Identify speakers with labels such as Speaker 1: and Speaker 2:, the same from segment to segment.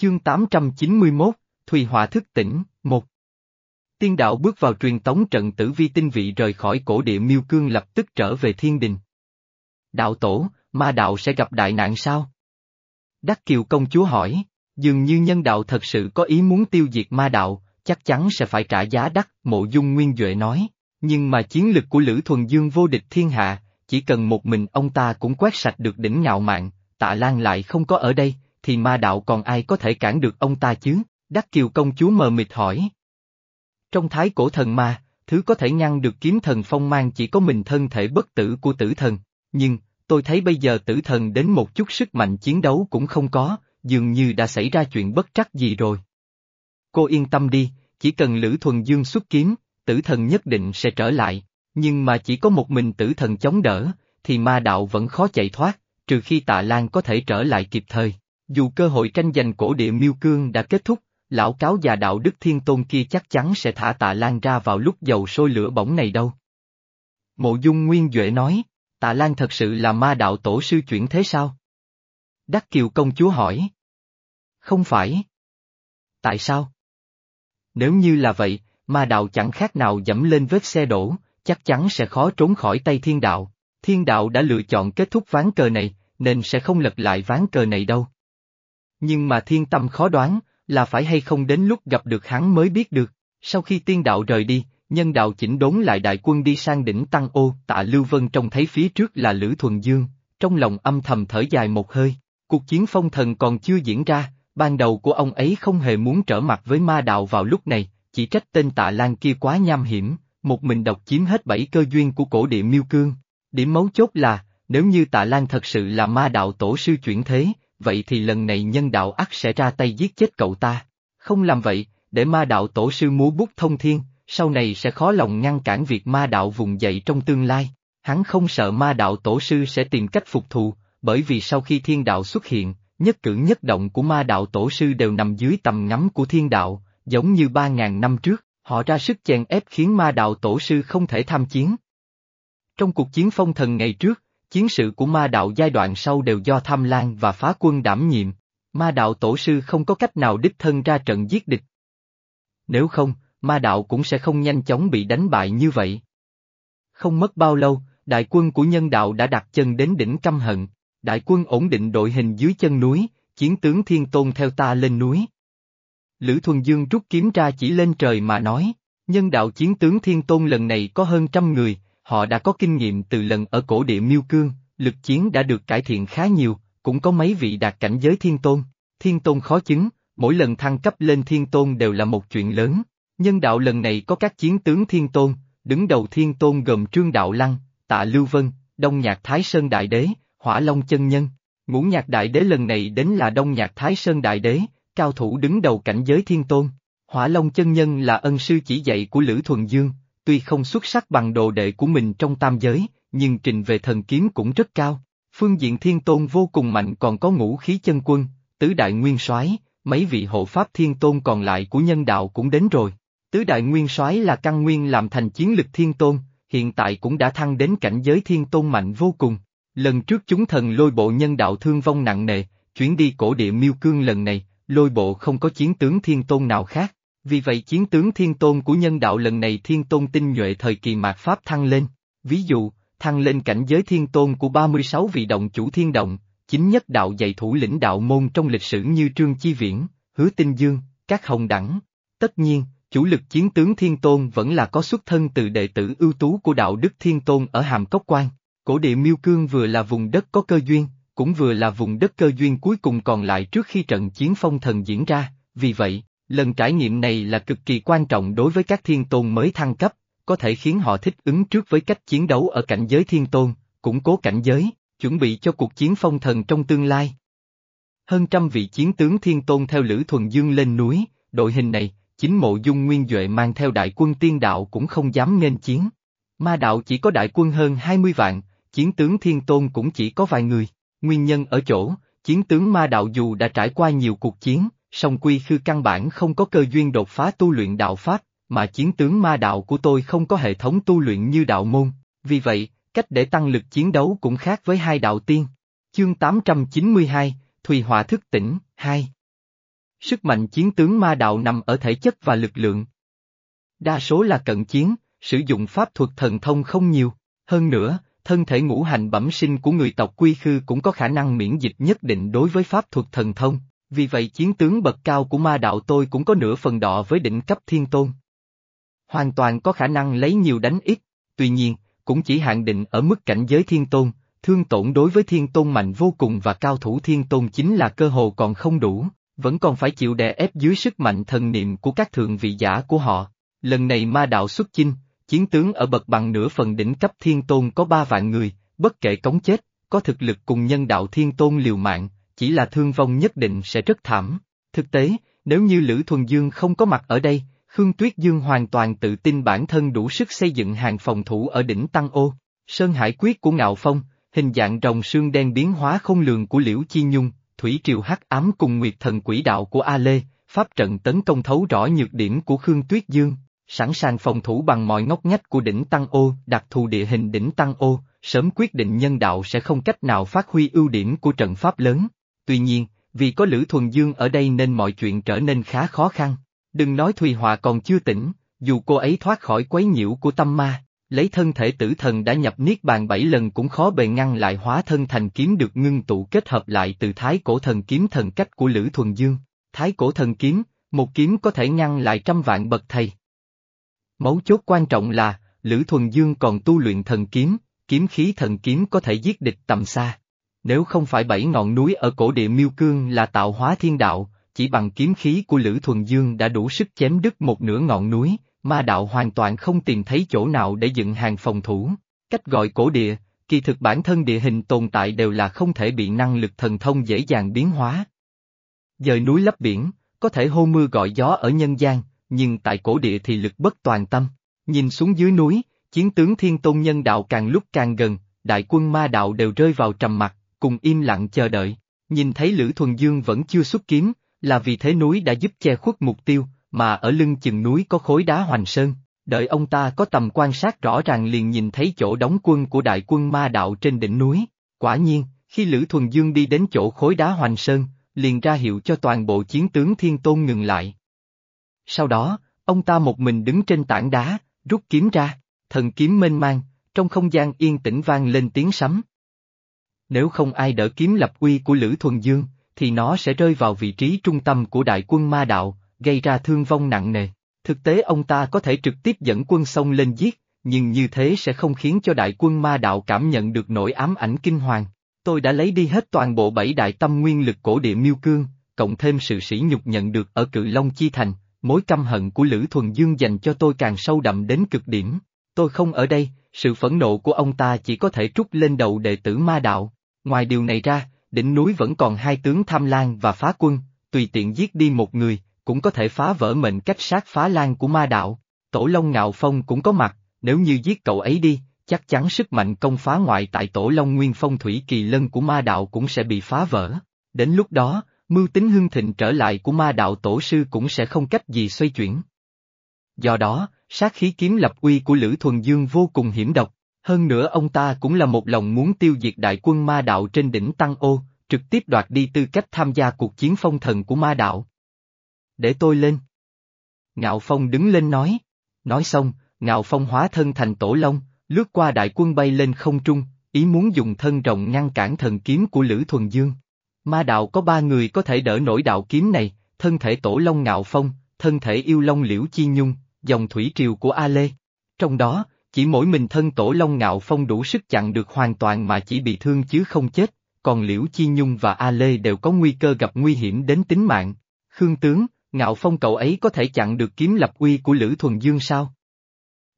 Speaker 1: Chương 891, Thùy Họa thức tỉnh, 1 Tiên đạo bước vào truyền tống trận tử vi tinh vị rời khỏi cổ địa miêu cương lập tức trở về thiên đình. Đạo tổ, ma đạo sẽ gặp đại nạn sao? Đắc Kiều công chúa hỏi, dường như nhân đạo thật sự có ý muốn tiêu diệt ma đạo, chắc chắn sẽ phải trả giá đắt, mộ dung nguyên Duệ nói. Nhưng mà chiến lực của Lữ Thuần Dương vô địch thiên hạ, chỉ cần một mình ông ta cũng quét sạch được đỉnh ngạo mạn, tạ Lan lại không có ở đây, thì ma đạo còn ai có thể cản được ông ta chứ? Đắc Kiều công chúa mờ mịt hỏi. Trong thái cổ thần ma, thứ có thể ngăn được kiếm thần phong mang chỉ có mình thân thể bất tử của tử thần, nhưng, tôi thấy bây giờ tử thần đến một chút sức mạnh chiến đấu cũng không có, dường như đã xảy ra chuyện bất trắc gì rồi. Cô yên tâm đi, chỉ cần Lữ Thuần Dương xuất kiếm, tử thần nhất định sẽ trở lại, nhưng mà chỉ có một mình tử thần chống đỡ, thì ma đạo vẫn khó chạy thoát, trừ khi tạ Lan có thể trở lại kịp thời. Dù cơ hội tranh giành cổ địa miêu cương đã kết thúc, lão cáo già đạo đức thiên tôn kia chắc chắn sẽ thả tạ Lan ra vào lúc dầu sôi lửa bỏng này đâu. Mộ dung nguyên Duệ nói, tạ Lan thật sự là ma đạo tổ sư chuyển thế sao? Đắc Kiều công chúa hỏi. Không phải. Tại sao? Nếu như là vậy, ma đạo chẳng khác nào dẫm lên vết xe đổ, chắc chắn sẽ khó trốn khỏi tay thiên đạo. Thiên đạo đã lựa chọn kết thúc ván cờ này, nên sẽ không lật lại ván cờ này đâu. Nhưng mà thiên tâm khó đoán, là phải hay không đến lúc gặp được hắn mới biết được. Sau khi tiên đạo rời đi, nhân đạo chỉnh đốn lại đại quân đi sang đỉnh Tăng Ô, tạ Lưu Vân trông thấy phía trước là Lữ Thuần Dương, trong lòng âm thầm thở dài một hơi. Cuộc chiến phong thần còn chưa diễn ra, ban đầu của ông ấy không hề muốn trở mặt với ma đạo vào lúc này, chỉ trách tên tạ lan kia quá nham hiểm, một mình độc chiếm hết bảy cơ duyên của cổ địa miêu cương. Điểm mấu chốt là, nếu như tạ lan thật sự là ma đạo tổ sư chuyển thế, vậy thì lần này nhân đạo ắt sẽ ra tay giết chết cậu ta. Không làm vậy, để ma đạo tổ sư múa bút thông thiên, sau này sẽ khó lòng ngăn cản việc ma đạo vùng dậy trong tương lai. Hắn không sợ ma đạo tổ sư sẽ tìm cách phục thù, bởi vì sau khi thiên đạo xuất hiện, nhất cử nhất động của ma đạo tổ sư đều nằm dưới tầm ngắm của thiên đạo, giống như ba ngàn năm trước, họ ra sức chèn ép khiến ma đạo tổ sư không thể tham chiến. Trong cuộc chiến phong thần ngày trước, chiến sự của ma đạo giai đoạn sau đều do tham lan và phá quân đảm nhiệm, ma đạo tổ sư không có cách nào đích thân ra trận giết địch. Nếu không, ma đạo cũng sẽ không nhanh chóng bị đánh bại như vậy. Không mất bao lâu, đại quân của nhân đạo đã đặt chân đến đỉnh căm hận, đại quân ổn định đội hình dưới chân núi, chiến tướng thiên tôn theo ta lên núi. Lữ Thuần Dương rút kiếm ra chỉ lên trời mà nói, nhân đạo chiến tướng thiên tôn lần này có hơn trăm người, họ đã có kinh nghiệm từ lần ở cổ địa miêu cương, lực chiến đã được cải thiện khá nhiều, cũng có mấy vị đạt cảnh giới thiên tôn. Thiên tôn khó chứng, mỗi lần thăng cấp lên thiên tôn đều là một chuyện lớn. Nhân đạo lần này có các chiến tướng thiên tôn, đứng đầu thiên tôn gồm Trương Đạo Lăng, Tạ Lưu Vân, Đông Nhạc Thái Sơn Đại Đế, Hỏa Long Chân Nhân. Ngũ Nhạc Đại Đế lần này đến là Đông Nhạc Thái Sơn Đại Đế, cao thủ đứng đầu cảnh giới thiên tôn. Hỏa Long Chân Nhân là ân sư chỉ dạy của Lữ Thuần Dương, tuy không xuất sắc bằng đồ đệ của mình trong tam giới, nhưng trình về thần kiếm cũng rất cao. Phương diện thiên tôn vô cùng mạnh còn có ngũ khí chân quân, tứ đại nguyên soái, mấy vị hộ pháp thiên tôn còn lại của nhân đạo cũng đến rồi. Tứ đại nguyên soái là căn nguyên làm thành chiến lực thiên tôn, hiện tại cũng đã thăng đến cảnh giới thiên tôn mạnh vô cùng. Lần trước chúng thần lôi bộ nhân đạo thương vong nặng nề, chuyến đi cổ địa miêu cương lần này, lôi bộ không có chiến tướng thiên tôn nào khác. Vì vậy chiến tướng thiên tôn của nhân đạo lần này thiên tôn tinh nhuệ thời kỳ mạt Pháp thăng lên. Ví dụ, thăng lên cảnh giới thiên tôn của 36 vị động chủ thiên động, chính nhất đạo dạy thủ lĩnh đạo môn trong lịch sử như Trương Chi Viễn, Hứa Tinh Dương, các hồng đẳng. Tất nhiên, chủ lực chiến tướng thiên tôn vẫn là có xuất thân từ đệ tử ưu tú của đạo đức thiên tôn ở Hàm Cốc Quan. Cổ địa Miêu Cương vừa là vùng đất có cơ duyên, cũng vừa là vùng đất cơ duyên cuối cùng còn lại trước khi trận chiến phong thần diễn ra, vì vậy, Lần trải nghiệm này là cực kỳ quan trọng đối với các thiên tôn mới thăng cấp, có thể khiến họ thích ứng trước với cách chiến đấu ở cảnh giới thiên tôn, củng cố cảnh giới, chuẩn bị cho cuộc chiến phong thần trong tương lai. Hơn trăm vị chiến tướng thiên tôn theo Lữ Thuần Dương lên núi, đội hình này, chính mộ dung nguyên Duệ mang theo đại quân tiên đạo cũng không dám nghênh chiến. Ma đạo chỉ có đại quân hơn 20 vạn, chiến tướng thiên tôn cũng chỉ có vài người, nguyên nhân ở chỗ, chiến tướng ma đạo dù đã trải qua nhiều cuộc chiến, song quy khư căn bản không có cơ duyên đột phá tu luyện đạo Pháp, mà chiến tướng ma đạo của tôi không có hệ thống tu luyện như đạo môn, vì vậy, cách để tăng lực chiến đấu cũng khác với hai đạo tiên. Chương 892, Thùy Họa thức tỉnh, 2 Sức mạnh chiến tướng ma đạo nằm ở thể chất và lực lượng. Đa số là cận chiến, sử dụng pháp thuật thần thông không nhiều. Hơn nữa, thân thể ngũ hành bẩm sinh của người tộc Quy Khư cũng có khả năng miễn dịch nhất định đối với pháp thuật thần thông, vì vậy chiến tướng bậc cao của ma đạo tôi cũng có nửa phần đọ với đỉnh cấp thiên tôn. Hoàn toàn có khả năng lấy nhiều đánh ít, tuy nhiên, cũng chỉ hạn định ở mức cảnh giới thiên tôn, thương tổn đối với thiên tôn mạnh vô cùng và cao thủ thiên tôn chính là cơ hồ còn không đủ, vẫn còn phải chịu đè ép dưới sức mạnh thần niệm của các thượng vị giả của họ. Lần này ma đạo xuất chinh, chiến tướng ở bậc bằng nửa phần đỉnh cấp thiên tôn có ba vạn người, bất kể cống chết, có thực lực cùng nhân đạo thiên tôn liều mạng, chỉ là thương vong nhất định sẽ rất thảm. Thực tế, nếu như Lữ Thuần Dương không có mặt ở đây, Khương Tuyết Dương hoàn toàn tự tin bản thân đủ sức xây dựng hàng phòng thủ ở đỉnh Tăng Ô. Sơn Hải Quyết của Ngạo Phong, hình dạng rồng sương đen biến hóa không lường của Liễu Chi Nhung, Thủy Triều Hắc Ám cùng Nguyệt Thần Quỷ Đạo của A Lê, pháp trận tấn công thấu rõ nhược điểm của Khương Tuyết Dương, sẵn sàng phòng thủ bằng mọi ngóc ngách của đỉnh Tăng Ô, đặc thù địa hình đỉnh Tăng Ô, sớm quyết định nhân đạo sẽ không cách nào phát huy ưu điểm của trận pháp lớn. Tuy nhiên, vì có Lữ Thuần Dương ở đây nên mọi chuyện trở nên khá khó khăn. Đừng nói Thùy Họa còn chưa tỉnh, dù cô ấy thoát khỏi quấy nhiễu của tâm ma, lấy thân thể tử thần đã nhập niết bàn bảy lần cũng khó bề ngăn lại hóa thân thành kiếm được ngưng tụ kết hợp lại từ thái cổ thần kiếm thần cách của Lữ Thuần Dương. Thái cổ thần kiếm, một kiếm có thể ngăn lại trăm vạn bậc thầy. Mấu chốt quan trọng là, Lữ Thuần Dương còn tu luyện thần kiếm, kiếm khí thần kiếm có thể giết địch tầm xa. Nếu không phải bảy ngọn núi ở cổ địa miêu cương là tạo hóa thiên đạo, chỉ bằng kiếm khí của Lữ Thuần Dương đã đủ sức chém đứt một nửa ngọn núi, ma đạo hoàn toàn không tìm thấy chỗ nào để dựng hàng phòng thủ. Cách gọi cổ địa, kỳ thực bản thân địa hình tồn tại đều là không thể bị năng lực thần thông dễ dàng biến hóa. Dời núi lấp biển, có thể hô mưa gọi gió ở nhân gian, nhưng tại cổ địa thì lực bất toàn tâm. Nhìn xuống dưới núi, chiến tướng thiên tôn nhân đạo càng lúc càng gần, đại quân ma đạo đều rơi vào trầm mặc, cùng im lặng chờ đợi. Nhìn thấy Lữ Thuần Dương vẫn chưa xuất kiếm, là vì thế núi đã giúp che khuất mục tiêu, mà ở lưng chừng núi có khối đá hoành sơn. Đợi ông ta có tầm quan sát rõ ràng liền nhìn thấy chỗ đóng quân của đại quân ma đạo trên đỉnh núi. Quả nhiên, khi Lữ Thuần Dương đi đến chỗ khối đá hoành sơn, liền ra hiệu cho toàn bộ chiến tướng thiên tôn ngừng lại. Sau đó, ông ta một mình đứng trên tảng đá, rút kiếm ra, thần kiếm mênh mang, trong không gian yên tĩnh vang lên tiếng sấm. Nếu không ai đỡ kiếm lập uy của Lữ Thuần Dương, thì nó sẽ rơi vào vị trí trung tâm của đại quân ma đạo, gây ra thương vong nặng nề. Thực tế ông ta có thể trực tiếp dẫn quân sông lên giết, nhưng như thế sẽ không khiến cho đại quân ma đạo cảm nhận được nỗi ám ảnh kinh hoàng. Tôi đã lấy đi hết toàn bộ bảy đại tâm nguyên lực cổ địa miêu cương, cộng thêm sự sỉ nhục nhận được ở cự Long Chi Thành, mối căm hận của Lữ Thuần Dương dành cho tôi càng sâu đậm đến cực điểm. Tôi không ở đây, sự phẫn nộ của ông ta chỉ có thể trút lên đầu đệ tử ma đạo. Ngoài điều này ra, đỉnh núi vẫn còn hai tướng tham lan và phá quân, tùy tiện giết đi một người, cũng có thể phá vỡ mệnh cách sát phá lan của ma đạo. Tổ Long Ngạo Phong cũng có mặt, nếu như giết cậu ấy đi, chắc chắn sức mạnh công phá ngoại tại Tổ Long Nguyên Phong Thủy Kỳ Lân của ma đạo cũng sẽ bị phá vỡ. Đến lúc đó, mưu tính hưng thịnh trở lại của ma đạo tổ sư cũng sẽ không cách gì xoay chuyển. Do đó, sát khí kiếm lập uy của Lữ Thuần Dương vô cùng hiểm độc, hơn nữa ông ta cũng là một lòng muốn tiêu diệt đại quân ma đạo trên đỉnh Tăng Ô, trực tiếp đoạt đi tư cách tham gia cuộc chiến phong thần của ma đạo. Để tôi lên. Ngạo Phong đứng lên nói. Nói xong, Ngạo Phong hóa thân thành tổ long, lướt qua đại quân bay lên không trung, ý muốn dùng thân rồng ngăn cản thần kiếm của Lữ Thuần Dương. Ma đạo có ba người có thể đỡ nổi đạo kiếm này, thân thể tổ long Ngạo Phong, thân thể yêu long Liễu Chi Nhung, dòng thủy triều của A Lê. Trong đó, chỉ mỗi mình thân tổ long Ngạo Phong đủ sức chặn được hoàn toàn mà chỉ bị thương chứ không chết, còn Liễu Chi Nhung và A Lê đều có nguy cơ gặp nguy hiểm đến tính mạng. Khương tướng, Ngạo Phong cậu ấy có thể chặn được kiếm lập uy của Lữ Thuần Dương sao?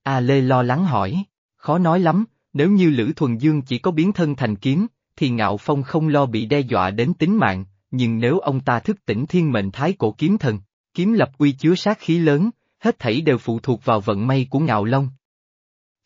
Speaker 1: A Lê lo lắng hỏi, khó nói lắm, nếu như Lữ Thuần Dương chỉ có biến thân thành kiếm, thì Ngạo Phong không lo bị đe dọa đến tính mạng, nhưng nếu ông ta thức tỉnh thiên mệnh thái cổ kiếm thần, kiếm lập uy chứa sát khí lớn, hết thảy đều phụ thuộc vào vận may của Ngạo Long.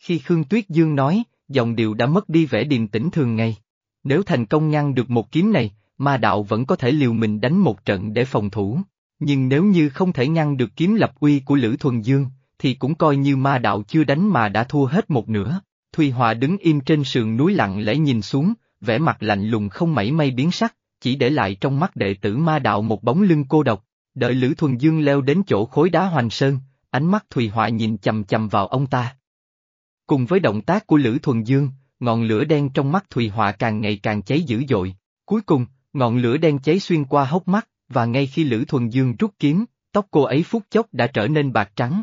Speaker 1: Khi Khương Tuyết Dương nói, dòng điệu đã mất đi vẻ điềm tĩnh thường ngày. Nếu thành công ngăn được một kiếm này, ma đạo vẫn có thể liều mình đánh một trận để phòng thủ. Nhưng nếu như không thể ngăn được kiếm lập uy của Lữ Thuần Dương, thì cũng coi như ma đạo chưa đánh mà đã thua hết một nửa. Thùy Hòa đứng im trên sườn núi lặng lẽ nhìn xuống, vẻ mặt lạnh lùng không mảy may biến sắc, chỉ để lại trong mắt đệ tử ma đạo một bóng lưng cô độc. Đợi Lữ Thuần Dương leo đến chỗ khối đá hoành sơn, ánh mắt Thùy Hòa nhìn chầm chầm vào ông ta. Cùng với động tác của Lữ Thuần Dương, ngọn lửa đen trong mắt Thùy Họa càng ngày càng cháy dữ dội. Cuối cùng, ngọn lửa đen cháy xuyên qua hốc mắt, và ngay khi Lữ Thuần Dương rút kiếm, tóc cô ấy phút chốc đã trở nên bạc trắng.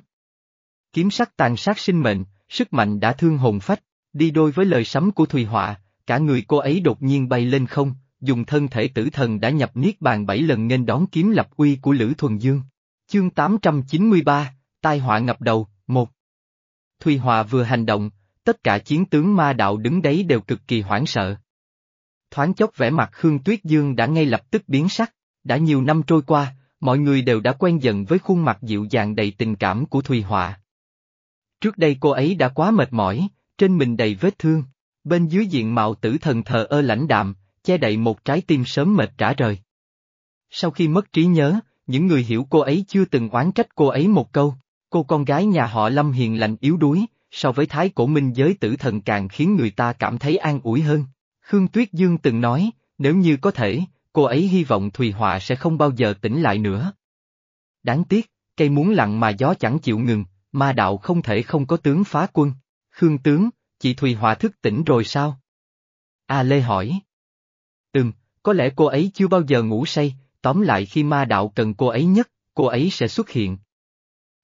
Speaker 1: Kiếm sắc tàn sát sinh mệnh, sức mạnh đã thương hồn phách, đi đôi với lời sấm của Thùy Họa, cả người cô ấy đột nhiên bay lên không, dùng thân thể tử thần đã nhập niết bàn bảy lần nên đón kiếm lập uy của Lữ Thuần Dương. Chương 893, Tai họa ngập đầu, một. Thùy Hòa vừa hành động, tất cả chiến tướng ma đạo đứng đấy đều cực kỳ hoảng sợ. Thoáng chốc vẻ mặt Khương Tuyết Dương đã ngay lập tức biến sắc, đã nhiều năm trôi qua, mọi người đều đã quen dần với khuôn mặt dịu dàng đầy tình cảm của Thùy Họa. Trước đây cô ấy đã quá mệt mỏi, trên mình đầy vết thương, bên dưới diện mạo tử thần thờ ơ lãnh đạm, che đậy một trái tim sớm mệt trả rời. Sau khi mất trí nhớ, những người hiểu cô ấy chưa từng oán trách cô ấy một câu, cô con gái nhà họ Lâm hiền lành yếu đuối, so với thái cổ minh giới tử thần càng khiến người ta cảm thấy an ủi hơn. Khương Tuyết Dương từng nói, nếu như có thể, cô ấy hy vọng Thùy Họa sẽ không bao giờ tỉnh lại nữa. Đáng tiếc, cây muốn lặng mà gió chẳng chịu ngừng, ma đạo không thể không có tướng phá quân. Khương tướng, chị Thùy Họa thức tỉnh rồi sao? A Lê hỏi. Ừm, có lẽ cô ấy chưa bao giờ ngủ say, tóm lại khi ma đạo cần cô ấy nhất, cô ấy sẽ xuất hiện.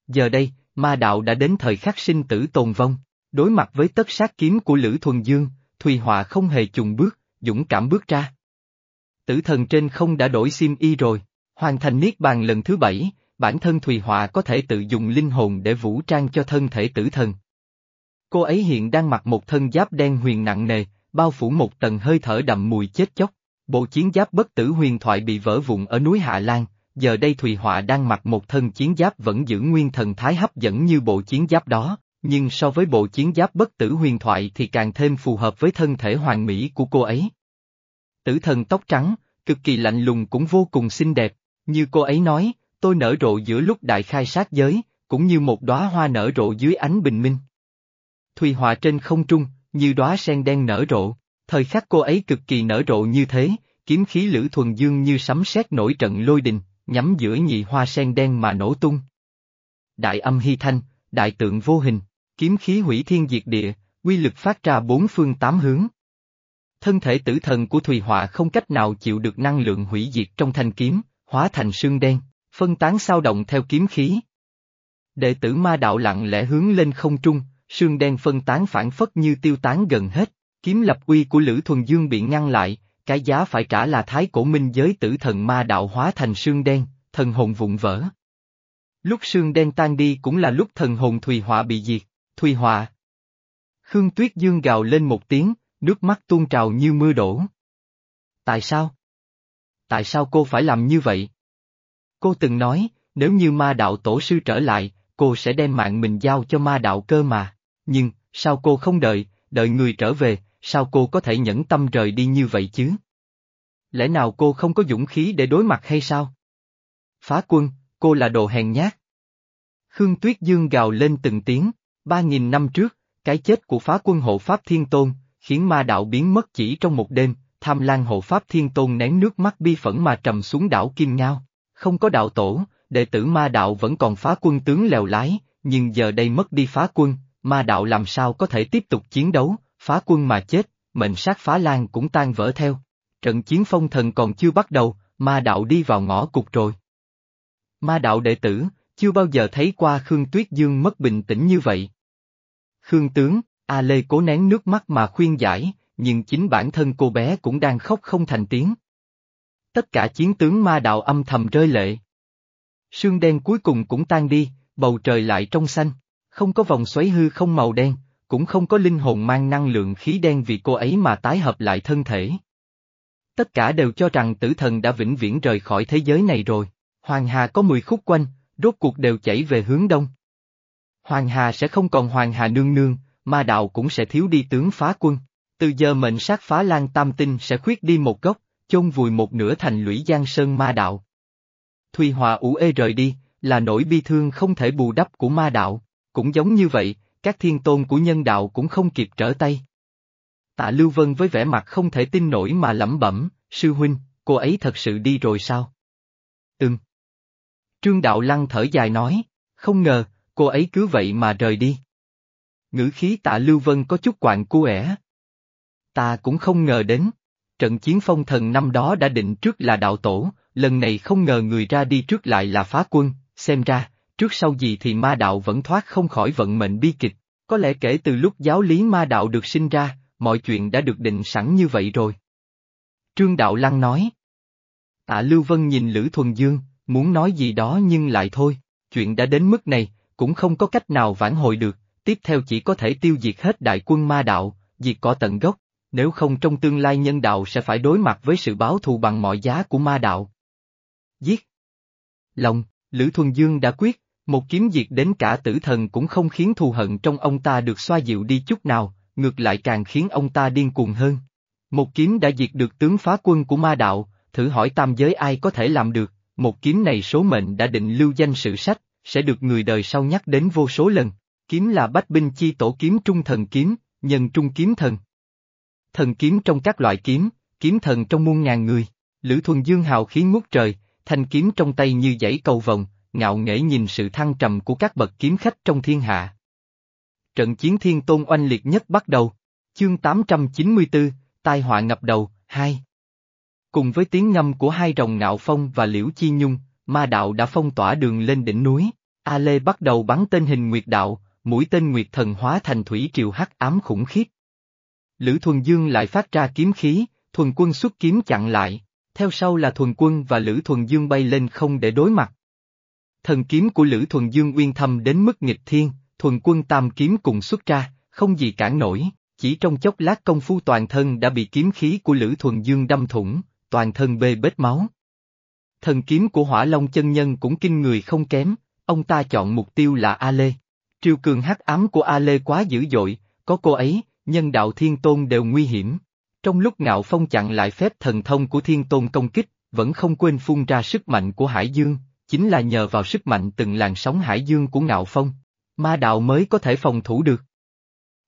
Speaker 1: Giờ đây, ma đạo đã đến thời khắc sinh tử tồn vong, đối mặt với tất sát kiếm của Lữ Thuần Dương, Thùy Họa không hề chùng bước, dũng cảm bước ra. Tử thần trên không đã đổi sim y rồi, hoàn thành niết bàn lần thứ bảy, bản thân Thùy Họa có thể tự dùng linh hồn để vũ trang cho thân thể tử thần. Cô ấy hiện đang mặc một thân giáp đen huyền nặng nề, bao phủ một tầng hơi thở đậm mùi chết chóc. Bộ chiến giáp bất tử huyền thoại bị vỡ vụn ở núi Hạ Lan, giờ đây Thùy Họa đang mặc một thân chiến giáp vẫn giữ nguyên thần thái hấp dẫn như bộ chiến giáp đó, nhưng so với bộ chiến giáp bất tử huyền thoại thì càng thêm phù hợp với thân thể hoàn mỹ của cô ấy. Tử thần tóc trắng, cực kỳ lạnh lùng cũng vô cùng xinh đẹp, như cô ấy nói, tôi nở rộ giữa lúc đại khai sát giới, cũng như một đóa hoa nở rộ dưới ánh bình minh. Thùy Họa trên không trung, như đóa sen đen nở rộ, thời khắc cô ấy cực kỳ nở rộ như thế, kiếm khí lữ thuần dương như sấm sét nổi trận lôi đình, nhắm giữa nhị hoa sen đen mà nổ tung. Đại âm hy thanh, đại tượng vô hình, kiếm khí hủy thiên diệt địa, quy lực phát ra bốn phương tám hướng. Thân thể tử thần của Thùy Họa không cách nào chịu được năng lượng hủy diệt trong thanh kiếm, hóa thành sương đen, phân tán sao động theo kiếm khí. Đệ tử ma đạo lặng lẽ hướng lên không trung, sương đen phân tán phản phất như tiêu tán gần hết, kiếm lập uy của Lữ Thuần Dương bị ngăn lại, cái giá phải trả là thái cổ minh giới tử thần ma đạo hóa thành sương đen, thần hồn vụn vỡ. Lúc sương đen tan đi cũng là lúc thần hồn Thùy Họa bị diệt, Thùy Họa. Khương Tuyết Dương gào lên một tiếng, nước mắt tuôn trào như mưa đổ. Tại sao? Tại sao cô phải làm như vậy? Cô từng nói, nếu như ma đạo tổ sư trở lại, cô sẽ đem mạng mình giao cho ma đạo cơ mà. Nhưng, sao cô không đợi, đợi người trở về, sao cô có thể nhẫn tâm rời đi như vậy chứ? Lẽ nào cô không có dũng khí để đối mặt hay sao? Phá quân, cô là đồ hèn nhát. Khương Tuyết Dương gào lên từng tiếng, ba nghìn năm trước, cái chết của phá quân hộ Pháp Thiên Tôn, khiến ma đạo biến mất chỉ trong một đêm, tham lan hộ Pháp Thiên Tôn nén nước mắt bi phẫn mà trầm xuống đảo Kim Ngao. Không có đạo tổ, đệ tử ma đạo vẫn còn phá quân tướng lèo lái, nhưng giờ đây mất đi phá quân, ma đạo làm sao có thể tiếp tục chiến đấu, phá quân mà chết, mệnh sát phá lan cũng tan vỡ theo. Trận chiến phong thần còn chưa bắt đầu, ma đạo đi vào ngõ cục rồi. Ma đạo đệ tử, chưa bao giờ thấy qua Khương Tuyết Dương mất bình tĩnh như vậy. Khương tướng, A Lê cố nén nước mắt mà khuyên giải, nhưng chính bản thân cô bé cũng đang khóc không thành tiếng. Tất cả chiến tướng ma đạo âm thầm rơi lệ. Sương đen cuối cùng cũng tan đi, bầu trời lại trong xanh, không có vòng xoáy hư không màu đen, cũng không có linh hồn mang năng lượng khí đen vì cô ấy mà tái hợp lại thân thể. Tất cả đều cho rằng tử thần đã vĩnh viễn rời khỏi thế giới này rồi. Hoàng Hà có 10 khúc quanh, rốt cuộc đều chảy về hướng đông. Hoàng Hà sẽ không còn Hoàng Hà nương nương, ma đạo cũng sẽ thiếu đi tướng phá quân. Từ giờ mệnh sát phá lan tam tinh sẽ khuyết đi một gốc, chôn vùi một nửa thành lũy giang sơn ma đạo. Thùy Hòa ủ ê rời đi, là nỗi bi thương không thể bù đắp của ma đạo, cũng giống như vậy, các thiên tôn của nhân đạo cũng không kịp trở tay. Tạ Lưu Vân với vẻ mặt không thể tin nổi mà lẩm bẩm, sư huynh, cô ấy thật sự đi rồi sao? Ừm. Trương Đạo Lăng thở dài nói, không ngờ, cô ấy cứ vậy mà rời đi. Ngữ khí tạ Lưu Vân có chút quạng cu ẻ. Ta cũng không ngờ đến. Trận chiến phong thần năm đó đã định trước là đạo tổ, lần này không ngờ người ra đi trước lại là phá quân, xem ra, trước sau gì thì ma đạo vẫn thoát không khỏi vận mệnh bi kịch. Có lẽ kể từ lúc giáo lý ma đạo được sinh ra, mọi chuyện đã được định sẵn như vậy rồi. Trương Đạo Lăng nói. Tạ Lưu Vân nhìn Lữ Thuần Dương, muốn nói gì đó nhưng lại thôi, chuyện đã đến mức này, cũng không có cách nào vãn hồi được, tiếp theo chỉ có thể tiêu diệt hết đại quân ma đạo, diệt cỏ tận gốc, nếu không trong tương lai nhân đạo sẽ phải đối mặt với sự báo thù bằng mọi giá của ma đạo. Giết! Lòng, Lữ Thuần Dương đã quyết, một kiếm diệt đến cả tử thần cũng không khiến thù hận trong ông ta được xoa dịu đi chút nào, ngược lại càng khiến ông ta điên cuồng hơn. Một kiếm đã diệt được tướng phá quân của ma đạo, thử hỏi tam giới ai có thể làm được, một kiếm này số mệnh đã định lưu danh sự sách, sẽ được người đời sau nhắc đến vô số lần. Kiếm là bách binh chi tổ kiếm trung thần kiếm, nhân trung kiếm thần. Thần kiếm trong các loại kiếm, kiếm thần trong muôn ngàn người. Lữ Thuần Dương hào khí ngút trời, thanh kiếm trong tay như dãy cầu vòng, ngạo nghễ nhìn sự thăng trầm của các bậc kiếm khách trong thiên hạ. Trận chiến thiên tôn oanh liệt nhất bắt đầu. Chương 894, Tai họa ngập đầu, 2 Cùng với tiếng ngâm của hai rồng ngạo phong và liễu chi nhung, ma đạo đã phong tỏa đường lên đỉnh núi. A Lê bắt đầu bắn tên hình nguyệt đạo, mũi tên nguyệt thần hóa thành thủy triều hắc ám khủng khiếp. Lữ Thuần Dương lại phát ra kiếm khí, thuần quân xuất kiếm chặn lại, theo sau là thuần quân và Lữ Thuần Dương bay lên không để đối mặt. Thần kiếm của Lữ Thuần Dương uyên thâm đến mức nghịch thiên, thuần quân tam kiếm cùng xuất ra, không gì cản nổi, chỉ trong chốc lát công phu toàn thân đã bị kiếm khí của Lữ Thuần Dương đâm thủng, toàn thân bê bết máu. Thần kiếm của Hỏa Long chân nhân cũng kinh người không kém, ông ta chọn mục tiêu là A Lê. Triều cường hắc ám của A Lê quá dữ dội, có cô ấy, nhân đạo thiên tôn đều nguy hiểm. Trong lúc ngạo phong chặn lại phép thần thông của thiên tôn công kích, vẫn không quên phun ra sức mạnh của Hải Dương, chính là nhờ vào sức mạnh từng làn sóng Hải Dương của ngạo phong, ma đạo mới có thể phòng thủ được.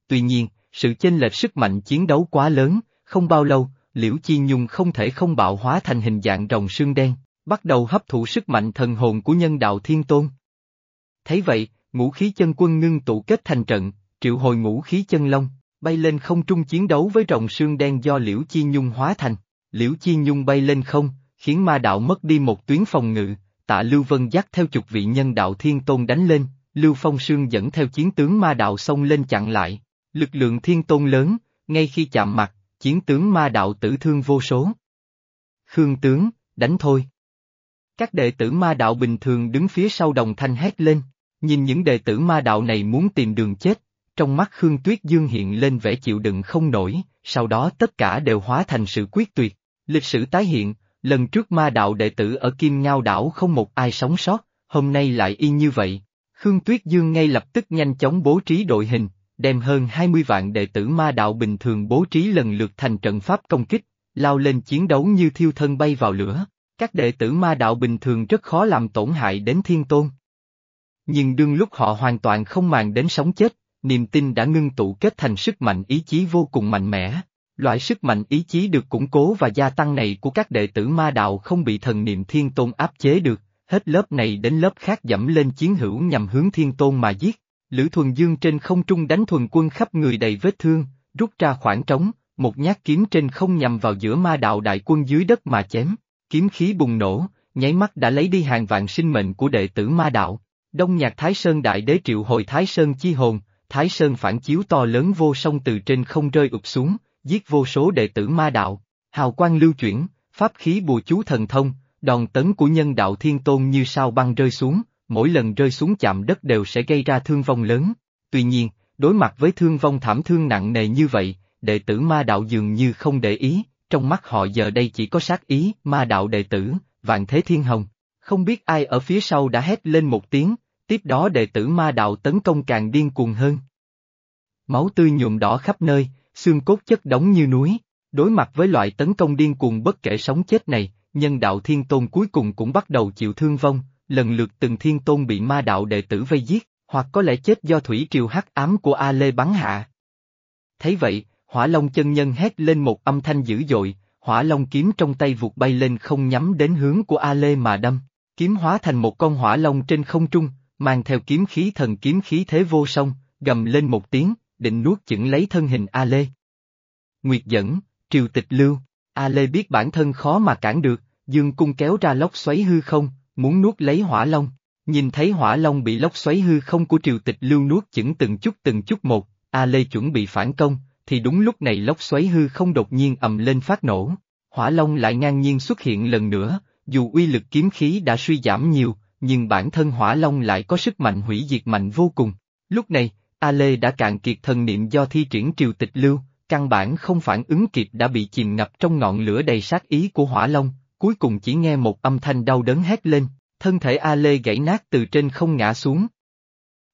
Speaker 1: Tuy nhiên, sự chênh lệch sức mạnh chiến đấu quá lớn, không bao lâu, Liễu Chi Nhung không thể không bạo hóa thành hình dạng rồng sương đen, bắt đầu hấp thụ sức mạnh thần hồn của nhân đạo thiên tôn. Thấy vậy, ngũ khí chân quân ngưng tụ kết thành trận, triệu hồi ngũ khí chân long, bay lên không trung chiến đấu với rồng sương đen do Liễu Chi Nhung hóa thành. Liễu Chi Nhung bay lên không, khiến ma đạo mất đi một tuyến phòng ngự, tạ Lưu Vân dắt theo chục vị nhân đạo thiên tôn đánh lên, Lưu Phong Sương dẫn theo chiến tướng ma đạo xông lên chặn lại. Lực lượng thiên tôn lớn, ngay khi chạm mặt, chiến tướng ma đạo tử thương vô số. Khương tướng, đánh thôi. Các đệ tử ma đạo bình thường đứng phía sau đồng thanh hét lên, nhìn những đệ tử ma đạo này muốn tìm đường chết, trong mắt Khương Tuyết Dương hiện lên vẻ chịu đựng không nổi, sau đó tất cả đều hóa thành sự quyết tuyệt. Lịch sử tái hiện, lần trước ma đạo đệ tử ở Kim Ngao đảo không một ai sống sót, hôm nay lại y như vậy. Khương Tuyết Dương ngay lập tức nhanh chóng bố trí đội hình, đem hơn 20 vạn đệ tử ma đạo bình thường bố trí lần lượt thành trận pháp công kích, lao lên chiến đấu như thiêu thân bay vào lửa. Các đệ tử ma đạo bình thường rất khó làm tổn hại đến thiên tôn. Nhưng đương lúc họ hoàn toàn không màng đến sống chết, niềm tin đã ngưng tụ kết thành sức mạnh ý chí vô cùng mạnh mẽ. Loại sức mạnh ý chí được củng cố và gia tăng này của các đệ tử ma đạo không bị thần niệm thiên tôn áp chế được, hết lớp này đến lớp khác dẫm lên chiến hữu nhằm hướng thiên tôn mà giết. Lữ Thuần Dương trên không trung đánh thuần quân khắp người đầy vết thương, rút ra khoảng trống, một nhát kiếm trên không nhằm vào giữa ma đạo đại quân dưới đất mà chém, kiếm khí bùng nổ, nháy mắt đã lấy đi hàng vạn sinh mệnh của đệ tử ma đạo. Đông nhạc Thái Sơn Đại Đế triệu hồi Thái Sơn chi hồn, Thái Sơn phản chiếu to lớn vô song từ trên không rơi ụp xuống, giết vô số đệ tử ma đạo, hào quang lưu chuyển, pháp khí bùa chú thần thông, đòn tấn của nhân đạo thiên tôn như sao băng rơi xuống, mỗi lần rơi xuống chạm đất đều sẽ gây ra thương vong lớn. Tuy nhiên, đối mặt với thương vong thảm thương nặng nề như vậy, đệ tử ma đạo dường như không để ý, trong mắt họ giờ đây chỉ có sát ý, ma đạo đệ tử, vạn thế thiên hồng. Không biết ai ở phía sau đã hét lên một tiếng, tiếp đó đệ tử ma đạo tấn công càng điên cuồng hơn. Máu tươi nhuộm đỏ khắp nơi, xương cốt chất đóng như núi, đối mặt với loại tấn công điên cuồng bất kể sống chết này, nhân đạo thiên tôn cuối cùng cũng bắt đầu chịu thương vong, lần lượt từng thiên tôn bị ma đạo đệ tử vây giết, hoặc có lẽ chết do thủy triều hắc ám của A Lê bắn hạ. Thấy vậy, hỏa long chân nhân hét lên một âm thanh dữ dội, hỏa long kiếm trong tay vụt bay lên không nhắm đến hướng của A Lê mà đâm. Kiếm hóa thành một con hỏa long trên không trung, mang theo kiếm khí thần kiếm khí thế vô song, gầm lên một tiếng, định nuốt chửng lấy thân hình A Lê. Nguyệt dẫn, triều tịch lưu, A Lê biết bản thân khó mà cản được, dương cung kéo ra lốc xoáy hư không, muốn nuốt lấy hỏa long. Nhìn thấy hỏa long bị lốc xoáy hư không của triều tịch lưu nuốt chửng từng chút từng chút một, A Lê chuẩn bị phản công, thì đúng lúc này lốc xoáy hư không đột nhiên ầm lên phát nổ. Hỏa long lại ngang nhiên xuất hiện lần nữa, dù uy lực kiếm khí đã suy giảm nhiều, nhưng bản thân hỏa long lại có sức mạnh hủy diệt mạnh vô cùng. Lúc này, A Lê đã cạn kiệt thần niệm do thi triển triều tịch lưu, căn bản không phản ứng kịp đã bị chìm ngập trong ngọn lửa đầy sát ý của hỏa long, cuối cùng chỉ nghe một âm thanh đau đớn hét lên, thân thể A Lê gãy nát từ trên không ngã xuống.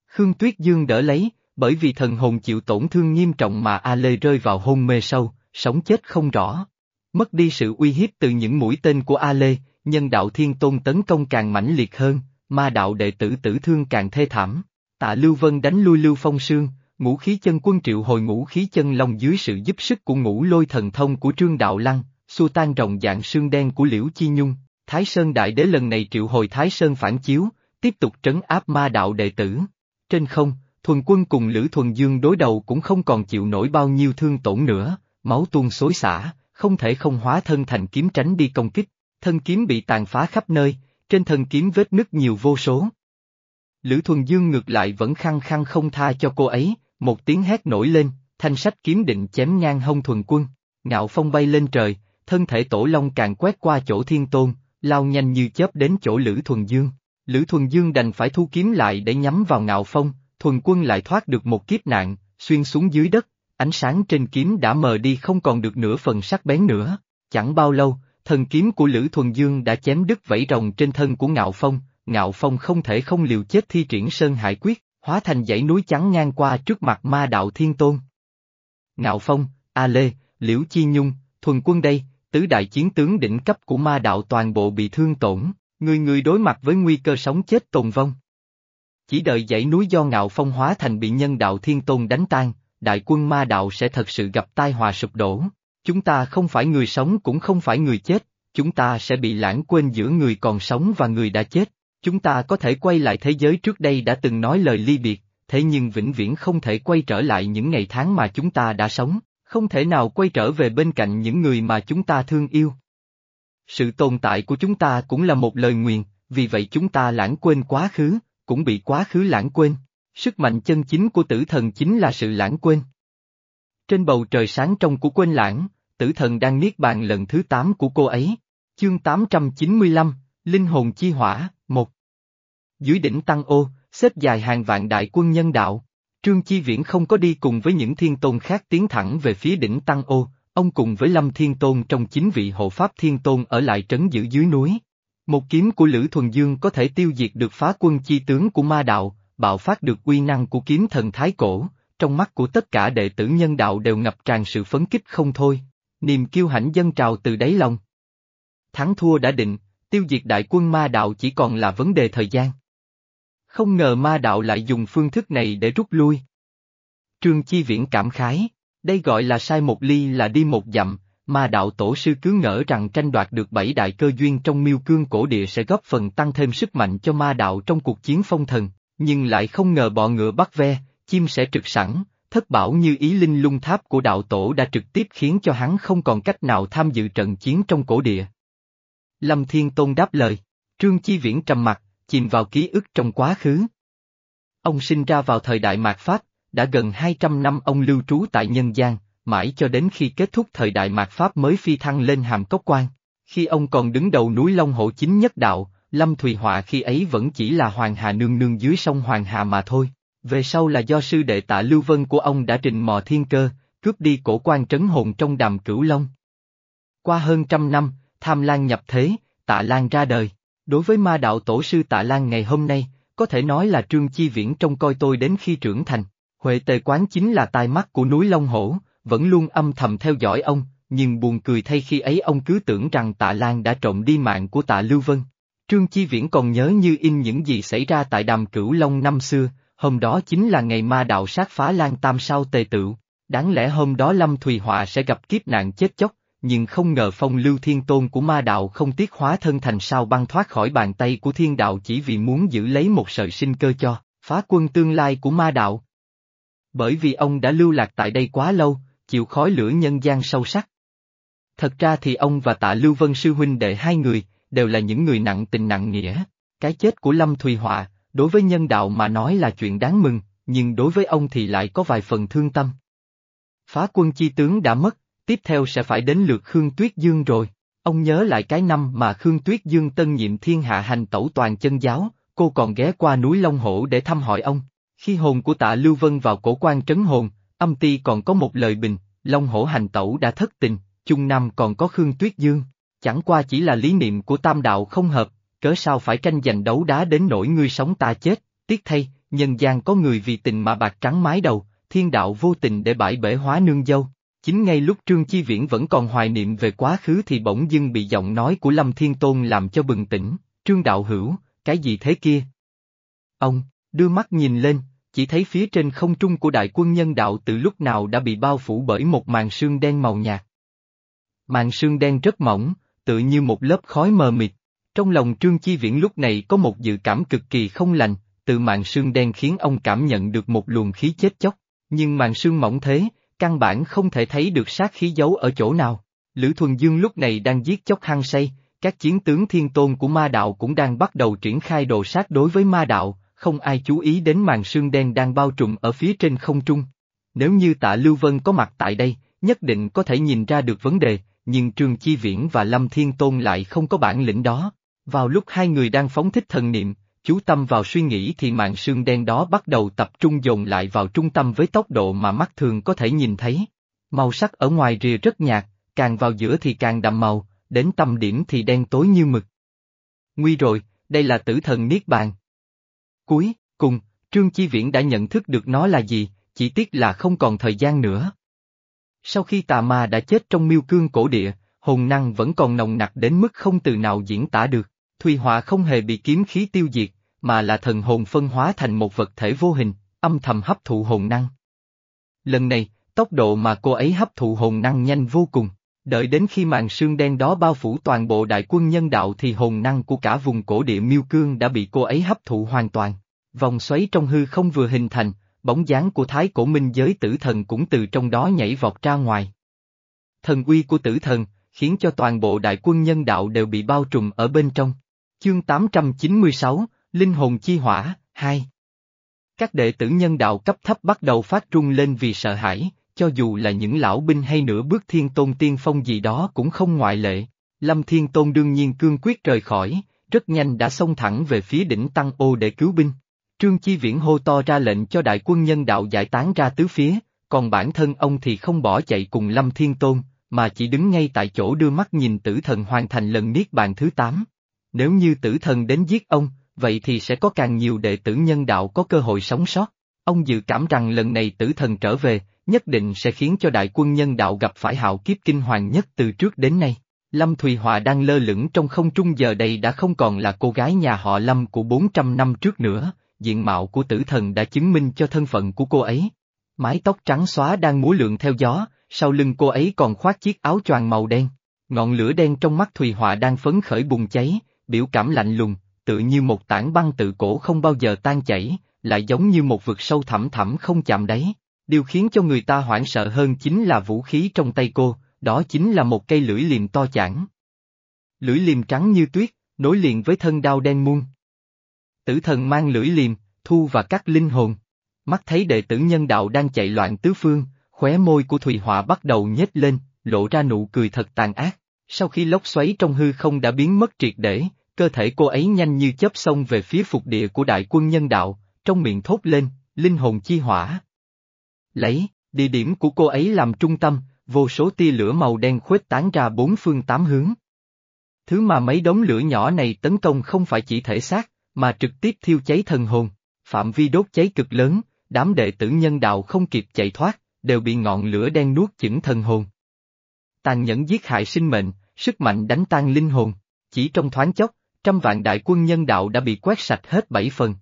Speaker 1: Khương Tuyết Dương đỡ lấy, bởi vì thần hồn chịu tổn thương nghiêm trọng mà A Lê rơi vào hôn mê sâu, sống chết không rõ. Mất đi sự uy hiếp từ những mũi tên của A Lê, nhân đạo thiên tôn tấn công càng mãnh liệt hơn, ma đạo đệ tử tử thương càng thê thảm. Tạ Lưu Vân đánh lui Lưu Phong Sương, ngũ khí chân quân triệu hồi ngũ khí chân long dưới sự giúp sức của ngũ lôi thần thông của Trương Đạo Lăng, xua tan rồng dạng sương đen của Liễu Chi Nhung, Thái Sơn Đại Đế lần này triệu hồi Thái Sơn phản chiếu, tiếp tục trấn áp ma đạo đệ tử. Trên không, thuần quân cùng Lữ Thuần Dương đối đầu cũng không còn chịu nổi bao nhiêu thương tổn nữa, máu tuôn xối xả, không thể không hóa thân thành kiếm tránh đi công kích, thân kiếm bị tàn phá khắp nơi, trên thân kiếm vết nứt nhiều vô số. Lữ Thuần Dương ngược lại vẫn khăng khăng không tha cho cô ấy, một tiếng hét nổi lên, thanh sách kiếm định chém ngang hông thuần quân, ngạo phong bay lên trời, thân thể tổ long càng quét qua chỗ thiên tôn, lao nhanh như chớp đến chỗ Lữ Thuần Dương. Lữ Thuần Dương đành phải thu kiếm lại để nhắm vào ngạo phong, thuần quân lại thoát được một kiếp nạn, xuyên xuống dưới đất, ánh sáng trên kiếm đã mờ đi không còn được nửa phần sắc bén nữa. Chẳng bao lâu, thần kiếm của Lữ Thuần Dương đã chém đứt vảy rồng trên thân của Ngạo Phong, Ngạo Phong không thể không liều chết thi triển Sơn Hải Quyết, hóa thành dãy núi trắng ngang qua trước mặt ma đạo thiên tôn. Ngạo Phong, A Lê, Liễu Chi Nhung, Thuần Quân đây, tứ đại chiến tướng đỉnh cấp của ma đạo toàn bộ bị thương tổn, người người đối mặt với nguy cơ sống chết tồn vong. Chỉ đợi dãy núi do Ngạo Phong hóa thành bị nhân đạo thiên tôn đánh tan, đại quân ma đạo sẽ thật sự gặp tai họa sụp đổ. Chúng ta không phải người sống cũng không phải người chết, chúng ta sẽ bị lãng quên giữa người còn sống và người đã chết. Chúng ta có thể quay lại thế giới trước đây đã từng nói lời ly biệt, thế nhưng vĩnh viễn không thể quay trở lại những ngày tháng mà chúng ta đã sống, không thể nào quay trở về bên cạnh những người mà chúng ta thương yêu. Sự tồn tại của chúng ta cũng là một lời nguyền, vì vậy chúng ta lãng quên quá khứ, cũng bị quá khứ lãng quên. Sức mạnh chân chính của tử thần chính là sự lãng quên. Trên bầu trời sáng trong của quên lãng, tử thần đang niết bàn lần thứ 8 của cô ấy. Chương 895, Linh hồn chi hỏa, 1 dưới đỉnh Tăng Ô, xếp dài hàng vạn đại quân nhân đạo. Trương Chi Viễn không có đi cùng với những thiên tôn khác tiến thẳng về phía đỉnh Tăng Ô, ông cùng với Lâm Thiên Tôn trong chính vị hộ pháp Thiên Tôn ở lại trấn giữ dưới núi. Một kiếm của Lữ Thuần Dương có thể tiêu diệt được phá quân chi tướng của ma đạo, bạo phát được uy năng của kiếm thần Thái Cổ, trong mắt của tất cả đệ tử nhân đạo đều ngập tràn sự phấn kích không thôi, niềm kiêu hãnh dân trào từ đáy lòng. Thắng thua đã định, tiêu diệt đại quân ma đạo chỉ còn là vấn đề thời gian. Không ngờ ma đạo lại dùng phương thức này để rút lui. Trương Chi Viễn cảm khái, đây gọi là sai một ly là đi một dặm, ma đạo tổ sư cứ ngỡ rằng tranh đoạt được bảy đại cơ duyên trong miêu cương cổ địa sẽ góp phần tăng thêm sức mạnh cho ma đạo trong cuộc chiến phong thần, nhưng lại không ngờ bọ ngựa bắt ve, chim sẽ trực sẵn, thất bảo như ý linh lung tháp của đạo tổ đã trực tiếp khiến cho hắn không còn cách nào tham dự trận chiến trong cổ địa. Lâm Thiên Tôn đáp lời, Trương Chi Viễn trầm mặt, chìm vào ký ức trong quá khứ. Ông sinh ra vào thời đại mạt Pháp, đã gần 200 năm ông lưu trú tại nhân gian, mãi cho đến khi kết thúc thời đại mạt Pháp mới phi thăng lên hàm cốc quan. Khi ông còn đứng đầu núi Long Hổ chính nhất đạo, Lâm Thùy Họa khi ấy vẫn chỉ là Hoàng Hà nương nương dưới sông Hoàng Hà mà thôi. Về sau là do sư đệ tạ Lưu Vân của ông đã trình mò thiên cơ, cướp đi cổ quan trấn hồn trong đàm cửu long. Qua hơn trăm năm, Tham Lan nhập thế, tạ Lan ra đời. Đối với ma đạo tổ sư tạ Lan ngày hôm nay, có thể nói là Trương Chi Viễn trông coi tôi đến khi trưởng thành. Huệ tề quán chính là tai mắt của núi Long Hổ, vẫn luôn âm thầm theo dõi ông, nhưng buồn cười thay khi ấy ông cứ tưởng rằng tạ Lan đã trộm đi mạng của tạ Lưu Vân. Trương Chi Viễn còn nhớ như in những gì xảy ra tại đàm cửu Long năm xưa, hôm đó chính là ngày ma đạo sát phá Lan Tam sao tề tựu. Đáng lẽ hôm đó Lâm Thùy Họa sẽ gặp kiếp nạn chết chóc, nhưng không ngờ phong lưu thiên tôn của ma đạo không tiếc hóa thân thành sao băng thoát khỏi bàn tay của thiên đạo chỉ vì muốn giữ lấy một sợi sinh cơ cho, phá quân tương lai của ma đạo. Bởi vì ông đã lưu lạc tại đây quá lâu, chịu khói lửa nhân gian sâu sắc. Thật ra thì ông và tạ Lưu Vân Sư Huynh đệ hai người, đều là những người nặng tình nặng nghĩa. Cái chết của Lâm Thùy Họa, đối với nhân đạo mà nói là chuyện đáng mừng, nhưng đối với ông thì lại có vài phần thương tâm. Phá quân chi tướng đã mất, tiếp theo sẽ phải đến lượt Khương Tuyết Dương rồi. Ông nhớ lại cái năm mà Khương Tuyết Dương tân nhiệm thiên hạ hành tẩu toàn chân giáo, cô còn ghé qua núi Long Hổ để thăm hỏi ông. Khi hồn của tạ Lưu Vân vào cổ quan trấn hồn, âm ti còn có một lời bình, Long Hổ hành tẩu đã thất tình, Trung Nam còn có Khương Tuyết Dương. Chẳng qua chỉ là lý niệm của tam đạo không hợp, cớ sao phải tranh giành đấu đá đến nỗi ngươi sống ta chết, tiếc thay, nhân gian có người vì tình mà bạc trắng mái đầu, thiên đạo vô tình để bãi bể hóa nương dâu. Chính ngay lúc Trương Chi Viễn vẫn còn hoài niệm về quá khứ thì bỗng dưng bị giọng nói của Lâm Thiên Tôn làm cho bừng tỉnh, Trương Đạo Hữu, cái gì thế kia? Ông, đưa mắt nhìn lên, chỉ thấy phía trên không trung của đại quân nhân đạo từ lúc nào đã bị bao phủ bởi một màn sương đen màu nhạt. Màn sương đen rất mỏng, tự như một lớp khói mờ mịt. Trong lòng Trương Chi Viễn lúc này có một dự cảm cực kỳ không lành, từ màn sương đen khiến ông cảm nhận được một luồng khí chết chóc, nhưng màn sương mỏng thế, căn bản không thể thấy được sát khí giấu ở chỗ nào. Lữ Thuần Dương lúc này đang giết chóc hăng say, các chiến tướng thiên tôn của ma đạo cũng đang bắt đầu triển khai đồ sát đối với ma đạo, không ai chú ý đến màn sương đen đang bao trùm ở phía trên không trung. Nếu như tạ Lưu Vân có mặt tại đây, nhất định có thể nhìn ra được vấn đề, nhưng Trường Chi Viễn và Lâm Thiên Tôn lại không có bản lĩnh đó. Vào lúc hai người đang phóng thích thần niệm, chú tâm vào suy nghĩ thì màn sương đen đó bắt đầu tập trung dồn lại vào trung tâm với tốc độ mà mắt thường có thể nhìn thấy. Màu sắc ở ngoài rìa rất nhạt, càng vào giữa thì càng đậm màu, đến tâm điểm thì đen tối như mực. Nguy rồi, đây là tử thần Niết Bàn. Cuối, cùng, Trương Chi Viễn đã nhận thức được nó là gì, chỉ tiếc là không còn thời gian nữa. Sau khi tà ma đã chết trong miêu cương cổ địa, hồn năng vẫn còn nồng nặc đến mức không từ nào diễn tả được. Thùy Họa không hề bị kiếm khí tiêu diệt, mà là thần hồn phân hóa thành một vật thể vô hình, âm thầm hấp thụ hồn năng. Lần này, tốc độ mà cô ấy hấp thụ hồn năng nhanh vô cùng, đợi đến khi màn sương đen đó bao phủ toàn bộ đại quân nhân đạo thì hồn năng của cả vùng cổ địa miêu cương đã bị cô ấy hấp thụ hoàn toàn. Vòng xoáy trong hư không vừa hình thành, bóng dáng của thái cổ minh giới tử thần cũng từ trong đó nhảy vọt ra ngoài. Thần uy của tử thần, khiến cho toàn bộ đại quân nhân đạo đều bị bao trùm ở bên trong. Chương 896, Linh hồn chi hỏa, 2 Các đệ tử nhân đạo cấp thấp bắt đầu phát trung lên vì sợ hãi, cho dù là những lão binh hay nửa bước thiên tôn tiên phong gì đó cũng không ngoại lệ. Lâm Thiên Tôn đương nhiên cương quyết rời khỏi, rất nhanh đã xông thẳng về phía đỉnh Tăng Ô để cứu binh. Trương Chi Viễn hô to ra lệnh cho đại quân nhân đạo giải tán ra tứ phía, còn bản thân ông thì không bỏ chạy cùng Lâm Thiên Tôn, mà chỉ đứng ngay tại chỗ đưa mắt nhìn tử thần hoàn thành lần niết bàn thứ 8. Nếu như tử thần đến giết ông, vậy thì sẽ có càng nhiều đệ tử nhân đạo có cơ hội sống sót. Ông dự cảm rằng lần này tử thần trở về, nhất định sẽ khiến cho đại quân nhân đạo gặp phải hạo kiếp kinh hoàng nhất từ trước đến nay. Lâm Thùy Hòa đang lơ lửng trong không trung giờ đây đã không còn là cô gái nhà họ Lâm của 400 năm trước nữa, diện mạo của tử thần đã chứng minh cho thân phận của cô ấy. Mái tóc trắng xóa đang múa lượn theo gió, sau lưng cô ấy còn khoác chiếc áo choàng màu đen. Ngọn lửa đen trong mắt Thùy Hòa đang phấn khởi bùng cháy, biểu cảm lạnh lùng, tự như một tảng băng tự cổ không bao giờ tan chảy, lại giống như một vực sâu thẳm thẳm không chạm đáy. Điều khiến cho người ta hoảng sợ hơn chính là vũ khí trong tay cô, đó chính là một cây lưỡi liềm to chản. Lưỡi liềm trắng như tuyết, nối liền với thân đao đen muôn. Tử thần mang lưỡi liềm, thu và cắt linh hồn. Mắt thấy đệ tử nhân đạo đang chạy loạn tứ phương, khóe môi của Thùy Họa bắt đầu nhếch lên, lộ ra nụ cười thật tàn ác. Sau khi lốc xoáy trong hư không đã biến mất triệt để, cơ thể cô ấy nhanh như chớp xông về phía phục địa của đại quân nhân đạo, trong miệng thốt lên, linh hồn chi hỏa. Lấy, địa điểm của cô ấy làm trung tâm, vô số tia lửa màu đen khuếch tán ra bốn phương tám hướng. Thứ mà mấy đống lửa nhỏ này tấn công không phải chỉ thể xác, mà trực tiếp thiêu cháy thần hồn, phạm vi đốt cháy cực lớn, đám đệ tử nhân đạo không kịp chạy thoát, đều bị ngọn lửa đen nuốt chửng thần hồn. Tàn nhẫn giết hại sinh mệnh, sức mạnh đánh tan linh hồn, chỉ trong thoáng chốc, trăm vạn đại quân nhân đạo đã bị quét sạch hết bảy phần.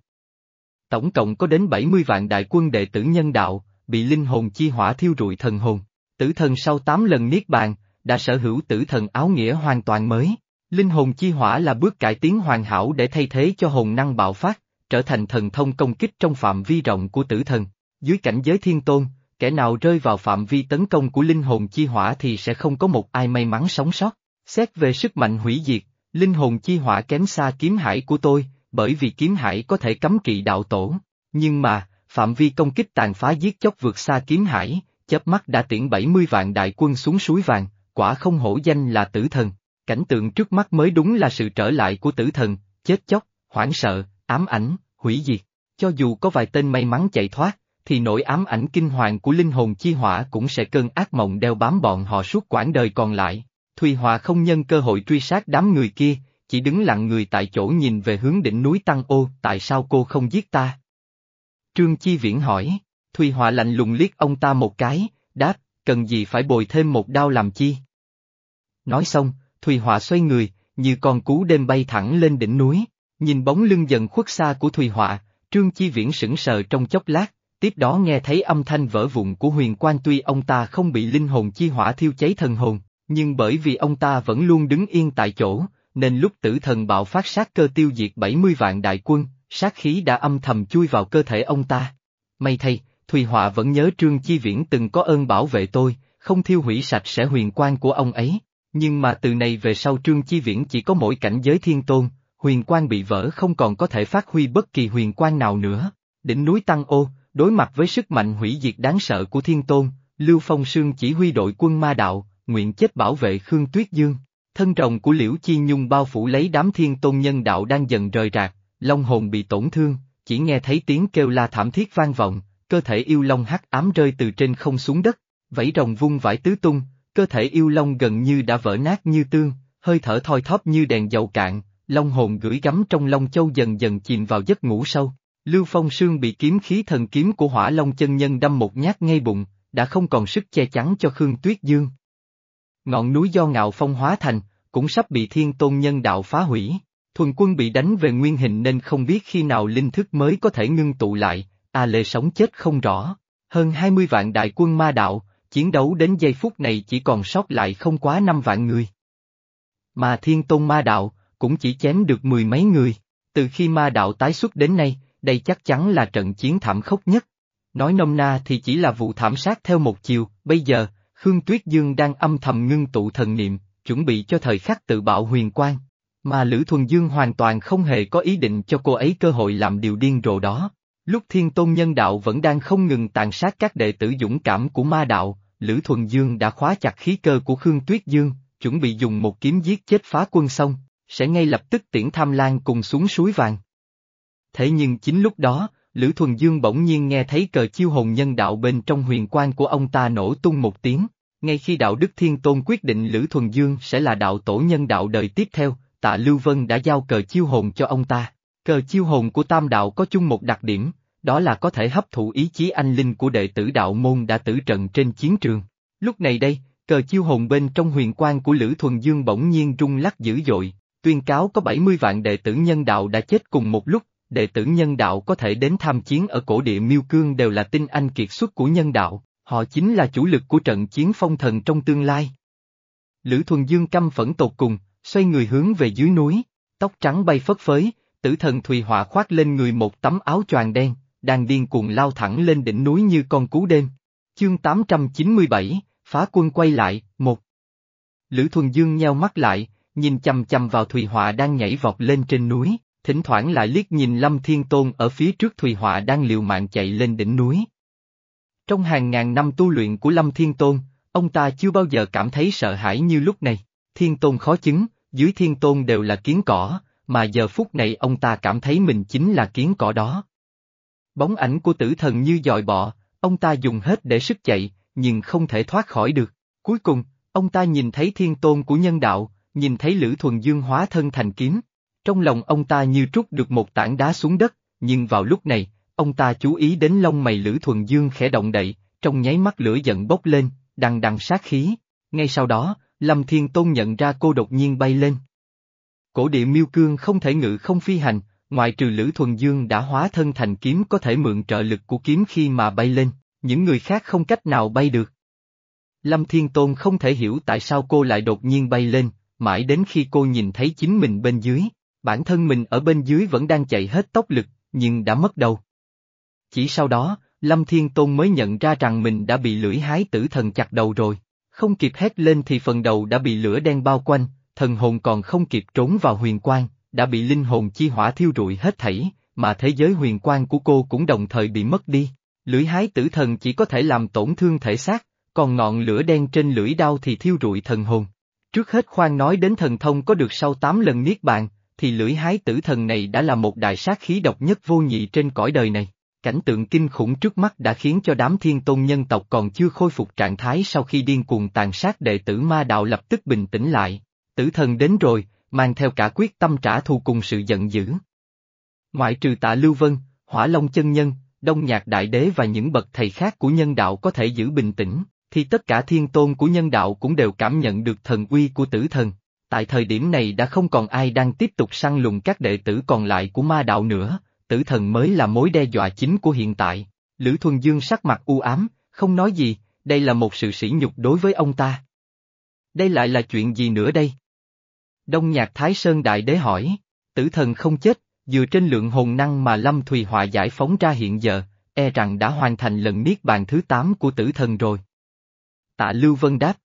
Speaker 1: Tổng cộng có đến 70 vạn đại quân đệ tử nhân đạo, bị linh hồn chi hỏa thiêu rụi thần hồn. Tử thần sau 8 lần niết bàn, đã sở hữu tử thần áo nghĩa hoàn toàn mới. Linh hồn chi hỏa là bước cải tiến hoàn hảo để thay thế cho hồn năng bạo phát, trở thành thần thông công kích trong phạm vi rộng của tử thần. Dưới cảnh giới thiên tôn, kẻ nào rơi vào phạm vi tấn công của linh hồn chi hỏa thì sẽ không có một ai may mắn sống sót. Xét về sức mạnh hủy diệt, linh hồn chi hỏa kém xa kiếm hải của tôi, bởi vì kiếm hải có thể cấm kỵ đạo tổ. Nhưng mà, phạm vi công kích tàn phá giết chóc vượt xa kiếm hải, chớp mắt đã tiễn 70 vạn đại quân xuống suối vàng, quả không hổ danh là tử thần. Cảnh tượng trước mắt mới đúng là sự trở lại của tử thần, chết chóc, hoảng sợ, ám ảnh, hủy diệt. Cho dù có vài tên may mắn chạy thoát, thì nỗi ám ảnh kinh hoàng của linh hồn chi hỏa cũng sẽ cơn ác mộng đeo bám bọn họ suốt quãng đời còn lại. Thùy Hòa không nhân cơ hội truy sát đám người kia, chỉ đứng lặng người tại chỗ nhìn về hướng đỉnh núi Tăng Ô, tại sao cô không giết ta? Trương Chi Viễn hỏi, Thùy Hòa lạnh lùng liếc ông ta một cái, đáp, cần gì phải bồi thêm một đao làm chi? Nói xong, Thùy Hòa xoay người, như con cú đêm bay thẳng lên đỉnh núi, nhìn bóng lưng dần khuất xa của Thùy Hòa, Trương Chi Viễn sững sờ trong chốc lát, tiếp đó nghe thấy âm thanh vỡ vụn của huyền quan tuy ông ta không bị linh hồn chi hỏa thiêu cháy thần hồn, nhưng bởi vì ông ta vẫn luôn đứng yên tại chỗ, nên lúc tử thần bạo phát sát cơ tiêu diệt 70 vạn đại quân, sát khí đã âm thầm chui vào cơ thể ông ta. May thay, Thùy Họa vẫn nhớ Trương Chi Viễn từng có ơn bảo vệ tôi, không thiêu hủy sạch sẽ huyền quan của ông ấy. Nhưng mà từ này về sau Trương Chi Viễn chỉ có mỗi cảnh giới thiên tôn, huyền quan bị vỡ không còn có thể phát huy bất kỳ huyền quan nào nữa. Đỉnh núi Tăng Ô, đối mặt với sức mạnh hủy diệt đáng sợ của thiên tôn, Lưu Phong Sương chỉ huy đội quân ma đạo, nguyện chết bảo vệ Khương Tuyết Dương. Thân rồng của Liễu Chi Nhung bao phủ lấy đám thiên tôn nhân đạo đang dần rời rạc, long hồn bị tổn thương, chỉ nghe thấy tiếng kêu la thảm thiết vang vọng, cơ thể yêu long hắc ám rơi từ trên không xuống đất, vẫy rồng vung vải tứ tung, cơ thể yêu long gần như đã vỡ nát như tương, hơi thở thoi thóp như đèn dầu cạn, long hồn gửi gắm trong long châu dần dần chìm vào giấc ngủ sâu. Lưu Phong Sương bị kiếm khí thần kiếm của hỏa long chân nhân đâm một nhát ngay bụng, đã không còn sức che chắn cho Khương Tuyết Dương. Ngọn núi do ngạo phong hóa thành, cũng sắp bị thiên tôn nhân đạo phá hủy. Thuần quân bị đánh về nguyên hình nên không biết khi nào linh thức mới có thể ngưng tụ lại, A Lê sống chết không rõ. Hơn 20 vạn đại quân ma đạo, chiến đấu đến giây phút này chỉ còn sót lại không quá 5 vạn người. Mà thiên tôn ma đạo, cũng chỉ chém được mười mấy người. Từ khi ma đạo tái xuất đến nay, đây chắc chắn là trận chiến thảm khốc nhất. Nói nông na thì chỉ là vụ thảm sát theo một chiều, bây giờ, Khương Tuyết Dương đang âm thầm ngưng tụ thần niệm, chuẩn bị cho thời khắc tự bạo huyền quang. Mà Lữ Thuần Dương hoàn toàn không hề có ý định cho cô ấy cơ hội làm điều điên rồ đó. Lúc Thiên Tôn Nhân Đạo vẫn đang không ngừng tàn sát các đệ tử dũng cảm của ma đạo, Lữ Thuần Dương đã khóa chặt khí cơ của Khương Tuyết Dương, chuẩn bị dùng một kiếm giết chết phá quân xong, sẽ ngay lập tức tiễn Tham Lan cùng xuống suối vàng. Thế nhưng chính lúc đó, Lữ Thuần Dương bỗng nhiên nghe thấy cờ chiêu hồn nhân đạo bên trong huyền quan của ông ta nổ tung một tiếng, ngay khi đạo đức thiên tôn quyết định Lữ Thuần Dương sẽ là đạo tổ nhân đạo đời tiếp theo, tạ Lưu Vân đã giao cờ chiêu hồn cho ông ta. Cờ chiêu hồn của tam đạo có chung một đặc điểm, đó là có thể hấp thụ ý chí anh linh của đệ tử đạo môn đã tử trận trên chiến trường. Lúc này đây, cờ chiêu hồn bên trong huyền quan của Lữ Thuần Dương bỗng nhiên rung lắc dữ dội, tuyên cáo có 70 vạn đệ tử nhân đạo đã chết cùng một lúc, đệ tử nhân đạo có thể đến tham chiến ở cổ địa miêu cương đều là tinh anh kiệt xuất của nhân đạo, họ chính là chủ lực của trận chiến phong thần trong tương lai. Lữ Thuần Dương căm phẫn tột cùng, xoay người hướng về dưới núi, tóc trắng bay phất phới, tử thần Thùy Họa khoác lên người một tấm áo choàng đen, đang điên cuồng lao thẳng lên đỉnh núi như con cú đêm. Chương 897, phá quân quay lại, một. Lữ Thuần Dương nheo mắt lại, nhìn chầm chầm vào Thùy Họa đang nhảy vọt lên trên núi, thỉnh thoảng lại liếc nhìn Lâm Thiên Tôn ở phía trước Thùy Họa đang liều mạng chạy lên đỉnh núi. Trong hàng ngàn năm tu luyện của Lâm Thiên Tôn, ông ta chưa bao giờ cảm thấy sợ hãi như lúc này. Thiên Tôn khó chứng, dưới Thiên Tôn đều là kiến cỏ, mà giờ phút này ông ta cảm thấy mình chính là kiến cỏ đó. Bóng ảnh của tử thần như dòi bọ, ông ta dùng hết để sức chạy, nhưng không thể thoát khỏi được. Cuối cùng, ông ta nhìn thấy Thiên Tôn của nhân đạo, nhìn thấy Lữ Thuần Dương hóa thân thành kiếm. Trong lòng ông ta như trút được một tảng đá xuống đất, nhưng vào lúc này, ông ta chú ý đến lông mày Lữ Thuần Dương khẽ động đậy, trong nháy mắt lửa giận bốc lên, đằng đằng sát khí. Ngay sau đó, Lâm Thiên Tôn nhận ra cô đột nhiên bay lên. Cổ địa miêu cương không thể ngự không phi hành, ngoại trừ Lữ Thuần Dương đã hóa thân thành kiếm có thể mượn trợ lực của kiếm khi mà bay lên, những người khác không cách nào bay được. Lâm Thiên Tôn không thể hiểu tại sao cô lại đột nhiên bay lên, mãi đến khi cô nhìn thấy chính mình bên dưới, bản thân mình ở bên dưới vẫn đang chạy hết tốc lực, nhưng đã mất đầu. Chỉ sau đó, Lâm Thiên Tôn mới nhận ra rằng mình đã bị lưỡi hái tử thần chặt đầu rồi. Không kịp hét lên thì phần đầu đã bị lửa đen bao quanh, thần hồn còn không kịp trốn vào huyền quang, đã bị linh hồn chi hỏa thiêu rụi hết thảy, mà thế giới huyền quang của cô cũng đồng thời bị mất đi. Lưỡi hái tử thần chỉ có thể làm tổn thương thể xác, còn ngọn lửa đen trên lưỡi đao thì thiêu rụi thần hồn. Trước hết khoan nói đến thần thông có được sau 8 lần niết bàn, thì lưỡi hái tử thần này đã là một đại sát khí độc nhất vô nhị trên cõi đời này. Cảnh tượng kinh khủng trước mắt đã khiến cho đám thiên tôn nhân tộc còn chưa khôi phục trạng thái sau khi điên cuồng tàn sát đệ tử ma đạo lập tức bình tĩnh lại. Tử thần đến rồi, mang theo cả quyết tâm trả thù cùng sự giận dữ. Ngoại trừ tạ Lưu Vân, Hỏa Long chân nhân, Đông Nhạc Đại Đế và những bậc thầy khác của nhân đạo có thể giữ bình tĩnh, thì tất cả thiên tôn của nhân đạo cũng đều cảm nhận được thần uy của tử thần. Tại thời điểm này đã không còn ai đang tiếp tục săn lùng các đệ tử còn lại của ma đạo nữa, tử thần mới là mối đe dọa chính của hiện tại. Lữ Thuần Dương sắc mặt u ám, không nói gì, đây là một sự sỉ nhục đối với ông ta. Đây lại là chuyện gì nữa đây? Đông Nhạc Thái Sơn Đại Đế hỏi, tử thần không chết, dựa trên lượng hồn năng mà Lâm Thùy Họa giải phóng ra hiện giờ, e rằng đã hoàn thành lần niết bàn thứ 8 của tử thần rồi. Tạ Lưu Vân đáp.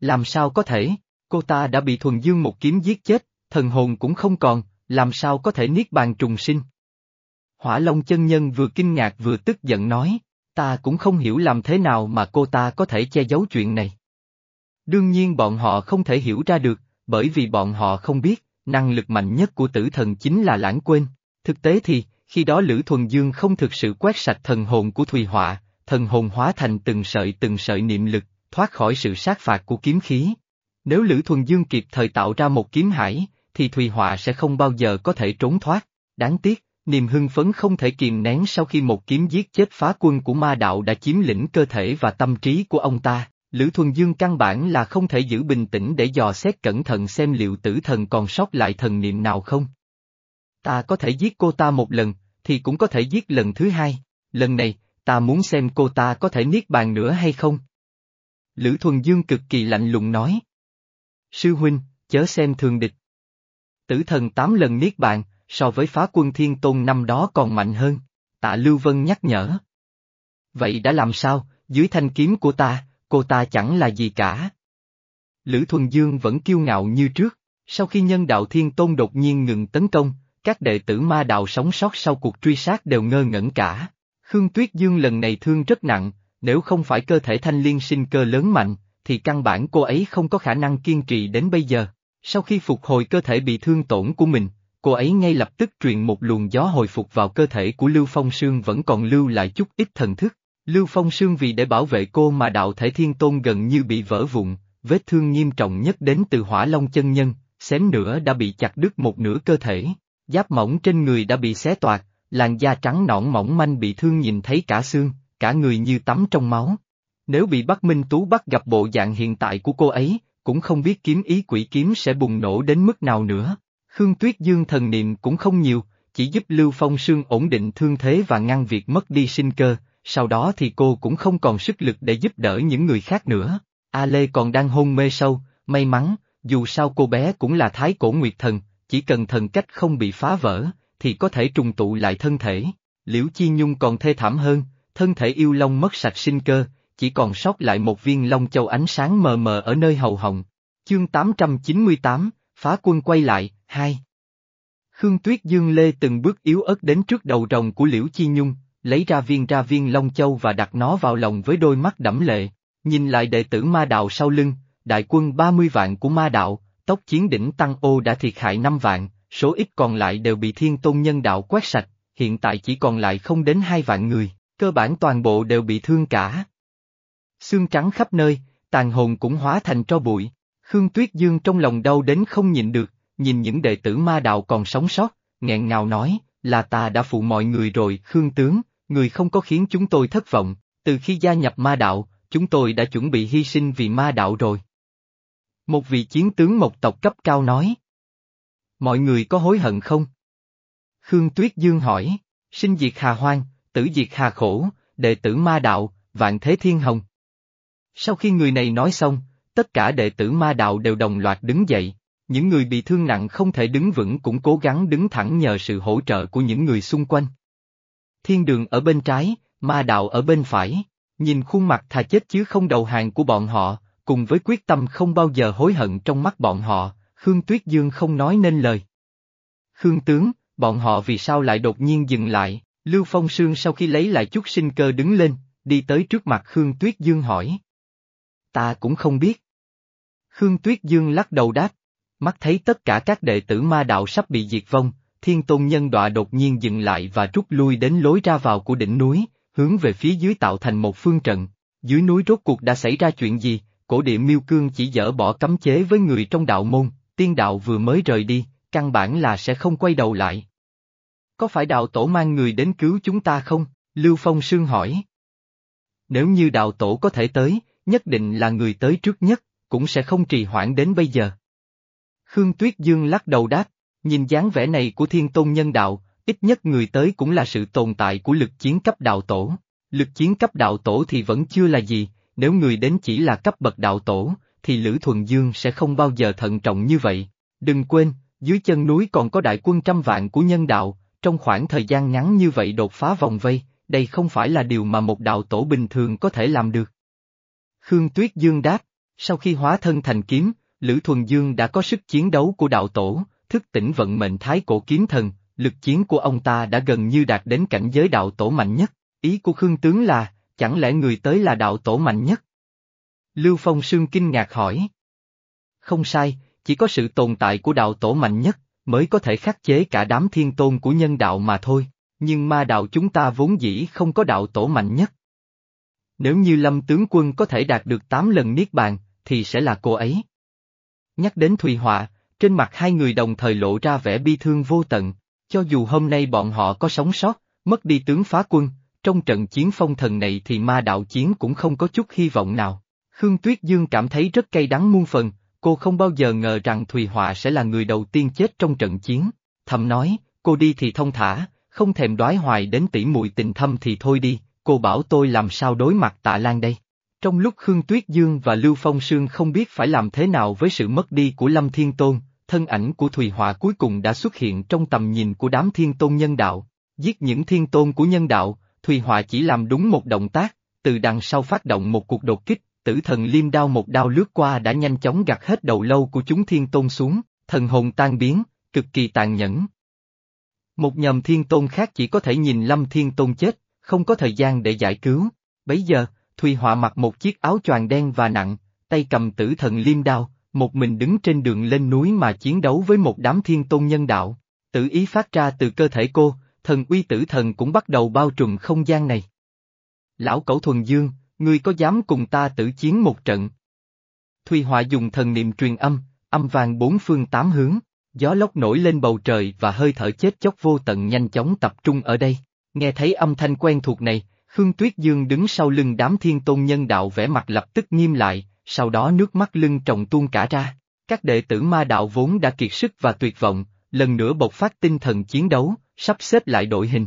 Speaker 1: Làm sao có thể, cô ta đã bị thuần dương một kiếm giết chết, thần hồn cũng không còn, làm sao có thể niết bàn trùng sinh. Hỏa Long chân nhân vừa kinh ngạc vừa tức giận nói, ta cũng không hiểu làm thế nào mà cô ta có thể che giấu chuyện này. Đương nhiên bọn họ không thể hiểu ra được, bởi vì bọn họ không biết, năng lực mạnh nhất của tử thần chính là lãng quên. Thực tế thì, khi đó Lữ Thuần Dương không thực sự quét sạch thần hồn của Thùy Họa, thần hồn hóa thành từng sợi từng sợi niệm lực, thoát khỏi sự sát phạt của kiếm khí. Nếu Lữ Thuần Dương kịp thời tạo ra một kiếm hải, thì Thùy Họa sẽ không bao giờ có thể trốn thoát. Đáng tiếc, niềm hưng phấn không thể kìm nén sau khi một kiếm giết chết phá quân của ma đạo đã chiếm lĩnh cơ thể và tâm trí của ông ta. Lữ Thuần Dương căn bản là không thể giữ bình tĩnh để dò xét cẩn thận xem liệu tử thần còn sót lại thần niệm nào không. Ta có thể giết cô ta một lần, thì cũng có thể giết lần thứ hai, lần này, ta muốn xem cô ta có thể niết bàn nữa hay không. Lữ Thuần Dương cực kỳ lạnh lùng nói. Sư huynh, chớ xem thường địch. Tử thần tám lần niết bàn, so với phá quân thiên tôn năm đó còn mạnh hơn, tạ Lưu Vân nhắc nhở. Vậy đã làm sao, dưới thanh kiếm của ta, cô ta chẳng là gì cả. Lữ Thuần Dương vẫn kiêu ngạo như trước, sau khi nhân đạo thiên tôn đột nhiên ngừng tấn công, các đệ tử ma đạo sống sót sau cuộc truy sát đều ngơ ngẩn cả. Khương Tuyết Dương lần này thương rất nặng, nếu không phải cơ thể thanh liên sinh cơ lớn mạnh, thì căn bản cô ấy không có khả năng kiên trì đến bây giờ. Sau khi phục hồi cơ thể bị thương tổn của mình, cô ấy ngay lập tức truyền một luồng gió hồi phục vào cơ thể của Lưu Phong Sương vẫn còn lưu lại chút ít thần thức. Lưu Phong Sương vì để bảo vệ cô mà đạo thể thiên tôn gần như bị vỡ vụn, vết thương nghiêm trọng nhất đến từ hỏa long chân nhân, xém nữa đã bị chặt đứt một nửa cơ thể. Giáp mỏng trên người đã bị xé toạc, làn da trắng nõn mỏng manh bị thương nhìn thấy cả xương, cả người như tắm trong máu. Nếu bị Bắc Minh Tú bắt gặp bộ dạng hiện tại của cô ấy, cũng không biết kiếm ý quỷ kiếm sẽ bùng nổ đến mức nào nữa. Khương Tuyết Dương thần niệm cũng không nhiều, chỉ giúp Lưu Phong Sương ổn định thương thế và ngăn việc mất đi sinh cơ, sau đó thì cô cũng không còn sức lực để giúp đỡ những người khác nữa. A Lê còn đang hôn mê sâu, may mắn, dù sao cô bé cũng là thái cổ nguyệt thần, chỉ cần thần cách không bị phá vỡ, thì có thể trùng tụ lại thân thể. Liễu Chi Nhung còn thê thảm hơn, thân thể yêu long mất sạch sinh cơ, chỉ còn sót lại một viên long châu ánh sáng mờ mờ ở nơi hầu họng. Chương 898, phá quân quay lại, hai. Khương Tuyết Dương Lê từng bước yếu ớt đến trước đầu rồng của Liễu Chi Nhung, lấy ra viên ra viên long châu và đặt nó vào lòng với đôi mắt đẫm lệ, nhìn lại đệ tử ma đạo sau lưng, đại quân 30 vạn của ma đạo, tốc chiến đỉnh tăng ô đã thiệt hại 5 vạn, số ít còn lại đều bị thiên tôn nhân đạo quét sạch, hiện tại chỉ còn lại không đến hai vạn người, cơ bản toàn bộ đều bị thương cả. Xương trắng khắp nơi, tàn hồn cũng hóa thành tro bụi, Khương Tuyết Dương trong lòng đau đến không nhịn được, nhìn những đệ tử ma đạo còn sống sót, nghẹn ngào nói, là ta đã phụ mọi người rồi, Khương Tướng, người không có khiến chúng tôi thất vọng, từ khi gia nhập ma đạo, chúng tôi đã chuẩn bị hy sinh vì ma đạo rồi. Một vị chiến tướng mộc tộc cấp cao nói. Mọi người có hối hận không? Khương Tuyết Dương hỏi, sinh diệt hà hoang, tử diệt hà khổ, đệ tử ma đạo, vạn thế thiên hồng. Sau khi người này nói xong, tất cả đệ tử ma đạo đều đồng loạt đứng dậy. Những người bị thương nặng không thể đứng vững cũng cố gắng đứng thẳng nhờ sự hỗ trợ của những người xung quanh. Thiên đường ở bên trái, ma đạo ở bên phải, nhìn khuôn mặt thà chết chứ không đầu hàng của bọn họ, cùng với quyết tâm không bao giờ hối hận trong mắt bọn họ, Khương Tuyết Dương không nói nên lời. Khương tướng, bọn họ vì sao lại đột nhiên dừng lại, Lưu Phong Sương sau khi lấy lại chút sinh cơ đứng lên, đi tới trước mặt Khương Tuyết Dương hỏi. Ta cũng không biết. Khương Tuyết Dương lắc đầu đáp, mắt thấy tất cả các đệ tử ma đạo sắp bị diệt vong, thiên tôn nhân đọa đột nhiên dừng lại và rút lui đến lối ra vào của đỉnh núi, hướng về phía dưới tạo thành một phương trận. Dưới núi rốt cuộc đã xảy ra chuyện gì, cổ địa miêu cương chỉ dỡ bỏ cấm chế với người trong đạo môn, tiên đạo vừa mới rời đi, căn bản là sẽ không quay đầu lại. Có phải đạo tổ mang người đến cứu chúng ta không? Lưu Phong Sương hỏi. Nếu như đạo tổ có thể tới, nhất định là người tới trước nhất, cũng sẽ không trì hoãn đến bây giờ. Khương Tuyết Dương lắc đầu đáp, nhìn dáng vẻ này của thiên tôn nhân đạo, ít nhất người tới cũng là sự tồn tại của lực chiến cấp đạo tổ. Lực chiến cấp đạo tổ thì vẫn chưa là gì, nếu người đến chỉ là cấp bậc đạo tổ, thì Lữ Thuần Dương sẽ không bao giờ thận trọng như vậy. Đừng quên, dưới chân núi còn có đại quân trăm vạn của nhân đạo, trong khoảng thời gian ngắn như vậy đột phá vòng vây, đây không phải là điều mà một đạo tổ bình thường có thể làm được. Khương Tuyết Dương đáp, sau khi hóa thân thành kiếm, Lữ Thuần Dương đã có sức chiến đấu của đạo tổ, thức tỉnh vận mệnh thái cổ kiếm thần, lực chiến của ông ta đã gần như đạt đến cảnh giới đạo tổ mạnh nhất. Ý của Khương Tướng là, chẳng lẽ người tới là đạo tổ mạnh nhất? Lưu Phong Sương kinh ngạc hỏi. Không sai, chỉ có sự tồn tại của đạo tổ mạnh nhất, mới có thể khắc chế cả đám thiên tôn của nhân đạo mà thôi, nhưng ma đạo chúng ta vốn dĩ không có đạo tổ mạnh nhất. Nếu như Lâm tướng quân có thể đạt được 8 lần Niết Bàn, thì sẽ là cô ấy. Nhắc đến Thùy Họa, trên mặt hai người đồng thời lộ ra vẻ bi thương vô tận, cho dù hôm nay bọn họ có sống sót, mất đi tướng phá quân, trong trận chiến phong thần này thì ma đạo chiến cũng không có chút hy vọng nào. Khương Tuyết Dương cảm thấy rất cay đắng muôn phần, cô không bao giờ ngờ rằng Thùy Họa sẽ là người đầu tiên chết trong trận chiến. Thầm nói, cô đi thì thông thả, không thèm đoái hoài đến tỉ muội tình thâm thì thôi đi, cô bảo tôi làm sao đối mặt tạ lan đây. Trong lúc Khương Tuyết Dương và Lưu Phong Sương không biết phải làm thế nào với sự mất đi của Lâm Thiên Tôn, thân ảnh của Thùy Họa cuối cùng đã xuất hiện trong tầm nhìn của đám Thiên Tôn nhân đạo. Giết những Thiên Tôn của nhân đạo, Thùy Họa chỉ làm đúng một động tác, từ đằng sau phát động một cuộc đột kích, tử thần liêm đao một đao lướt qua đã nhanh chóng gặt hết đầu lâu của chúng Thiên Tôn xuống, thần hồn tan biến, cực kỳ tàn nhẫn. Một nhầm Thiên Tôn khác chỉ có thể nhìn Lâm Thiên Tôn chết, không có thời gian để giải cứu. Bấy giờ, Thùy Họa mặc một chiếc áo choàng đen và nặng, tay cầm tử thần liêm đao, một mình đứng trên đường lên núi mà chiến đấu với một đám thiên tôn nhân đạo. Tử ý phát ra từ cơ thể cô, thần uy tử thần cũng bắt đầu bao trùm không gian này. Lão cẩu thuần dương, ngươi có dám cùng ta tử chiến một trận? Thùy Họa dùng thần niệm truyền âm, âm vàng bốn phương tám hướng, gió lốc nổi lên bầu trời và hơi thở chết chóc vô tận nhanh chóng tập trung ở đây. Nghe thấy âm thanh quen thuộc này, Khương Tuyết Dương đứng sau lưng đám thiên tôn nhân đạo vẻ mặt lập tức nghiêm lại, sau đó nước mắt lưng tròng tuôn cả ra. Các đệ tử ma đạo vốn đã kiệt sức và tuyệt vọng, lần nữa bộc phát tinh thần chiến đấu, sắp xếp lại đội hình.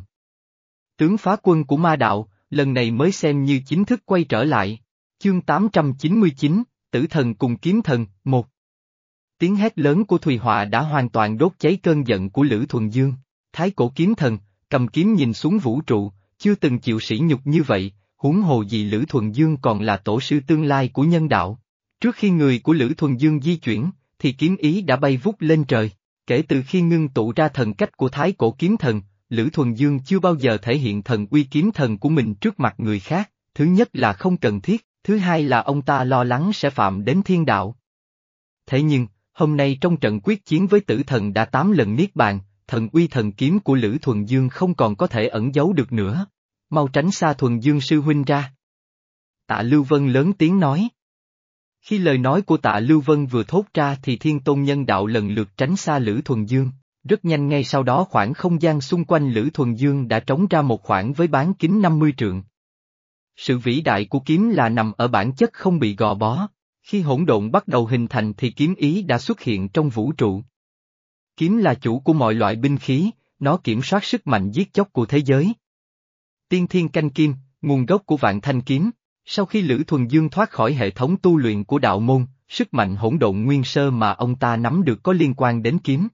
Speaker 1: Tướng phá quân của ma đạo, lần này mới xem như chính thức quay trở lại. Chương 899, Tử thần cùng kiếm thần, một. Tiếng hét lớn của Thùy Họa đã hoàn toàn đốt cháy cơn giận của Lữ Thuần Dương. Thái cổ kiếm thần, cầm kiếm nhìn xuống vũ trụ, chưa từng chịu sỉ nhục như vậy, huống hồ gì Lữ Thuần Dương còn là tổ sư tương lai của nhân đạo. Trước khi người của Lữ Thuần Dương di chuyển, thì kiếm ý đã bay vút lên trời. Kể từ khi ngưng tụ ra thần cách của Thái Cổ Kiếm Thần, Lữ Thuần Dương chưa bao giờ thể hiện thần uy kiếm thần của mình trước mặt người khác, thứ nhất là không cần thiết, thứ hai là ông ta lo lắng sẽ phạm đến thiên đạo. Thế nhưng, hôm nay trong trận quyết chiến với tử thần đã tám lần niết bàn, thần uy thần kiếm của Lữ Thuần Dương không còn có thể ẩn giấu được nữa. Mau tránh xa Thuần Dương sư huynh ra. Tạ Lưu Vân lớn tiếng nói. Khi lời nói của tạ Lưu Vân vừa thốt ra thì thiên tôn nhân đạo lần lượt tránh xa Lữ Thuần Dương, rất nhanh ngay sau đó khoảng không gian xung quanh Lữ Thuần Dương đã trống ra một khoảng với bán kính 50 trượng. Sự vĩ đại của kiếm là nằm ở bản chất không bị gò bó, khi hỗn độn bắt đầu hình thành thì kiếm ý đã xuất hiện trong vũ trụ. Kiếm là chủ của mọi loại binh khí, nó kiểm soát sức mạnh giết chóc của thế giới. Tiên thiên canh kim, nguồn gốc của vạn thanh kiếm, Sau khi Lữ Thuần Dương thoát khỏi hệ thống tu luyện của đạo môn, sức mạnh hỗn độn nguyên sơ mà ông ta nắm được có liên quan đến kiếm.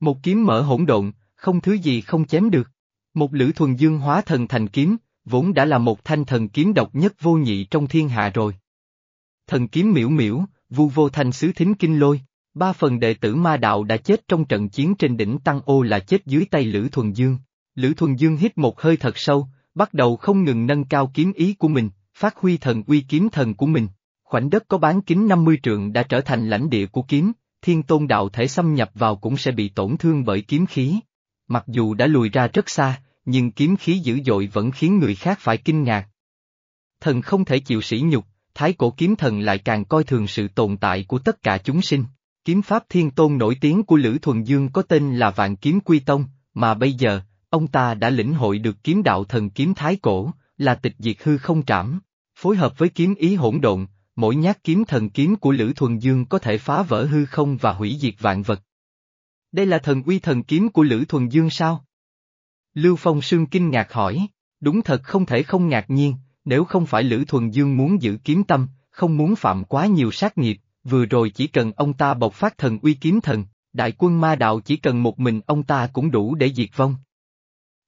Speaker 1: Một kiếm mở hỗn độn, không thứ gì không chém được. Một Lữ Thuần Dương hóa thần thành kiếm, vốn đã là một thanh thần kiếm độc nhất vô nhị trong thiên hạ rồi. Thần kiếm miễu miễu, vu vô thanh sứ thính kinh lôi, ba phần đệ tử ma đạo đã chết trong trận chiến trên đỉnh Tăng Ô là chết dưới tay Lữ Thuần Dương. Lữ Thuần Dương hít một hơi thật sâu, bắt đầu không ngừng nâng cao kiếm ý của mình, phát huy thần uy kiếm thần của mình. Khoảnh đất có bán kính 50 trượng đã trở thành lãnh địa của kiếm, thiên tôn đạo thể xâm nhập vào cũng sẽ bị tổn thương bởi kiếm khí. Mặc dù đã lùi ra rất xa, nhưng kiếm khí dữ dội vẫn khiến người khác phải kinh ngạc. Thần không thể chịu sỉ nhục, thái cổ kiếm thần lại càng coi thường sự tồn tại của tất cả chúng sinh. Kiếm pháp thiên tôn nổi tiếng của Lữ Thuần Dương có tên là Vạn Kiếm Quy Tông, mà bây giờ, ông ta đã lĩnh hội được kiếm đạo thần kiếm thái cổ, là tịch diệt hư không trảm. Phối hợp với kiếm ý hỗn độn, mỗi nhát kiếm thần kiếm của Lữ Thuần Dương có thể phá vỡ hư không và hủy diệt vạn vật. Đây là thần uy thần kiếm của Lữ Thuần Dương sao? Lưu Phong Sương kinh ngạc hỏi, đúng thật không thể không ngạc nhiên, nếu không phải Lữ Thuần Dương muốn giữ kiếm tâm, không muốn phạm quá nhiều sát nghiệp, vừa rồi chỉ cần ông ta bộc phát thần uy kiếm thần, đại quân ma đạo chỉ cần một mình ông ta cũng đủ để diệt vong.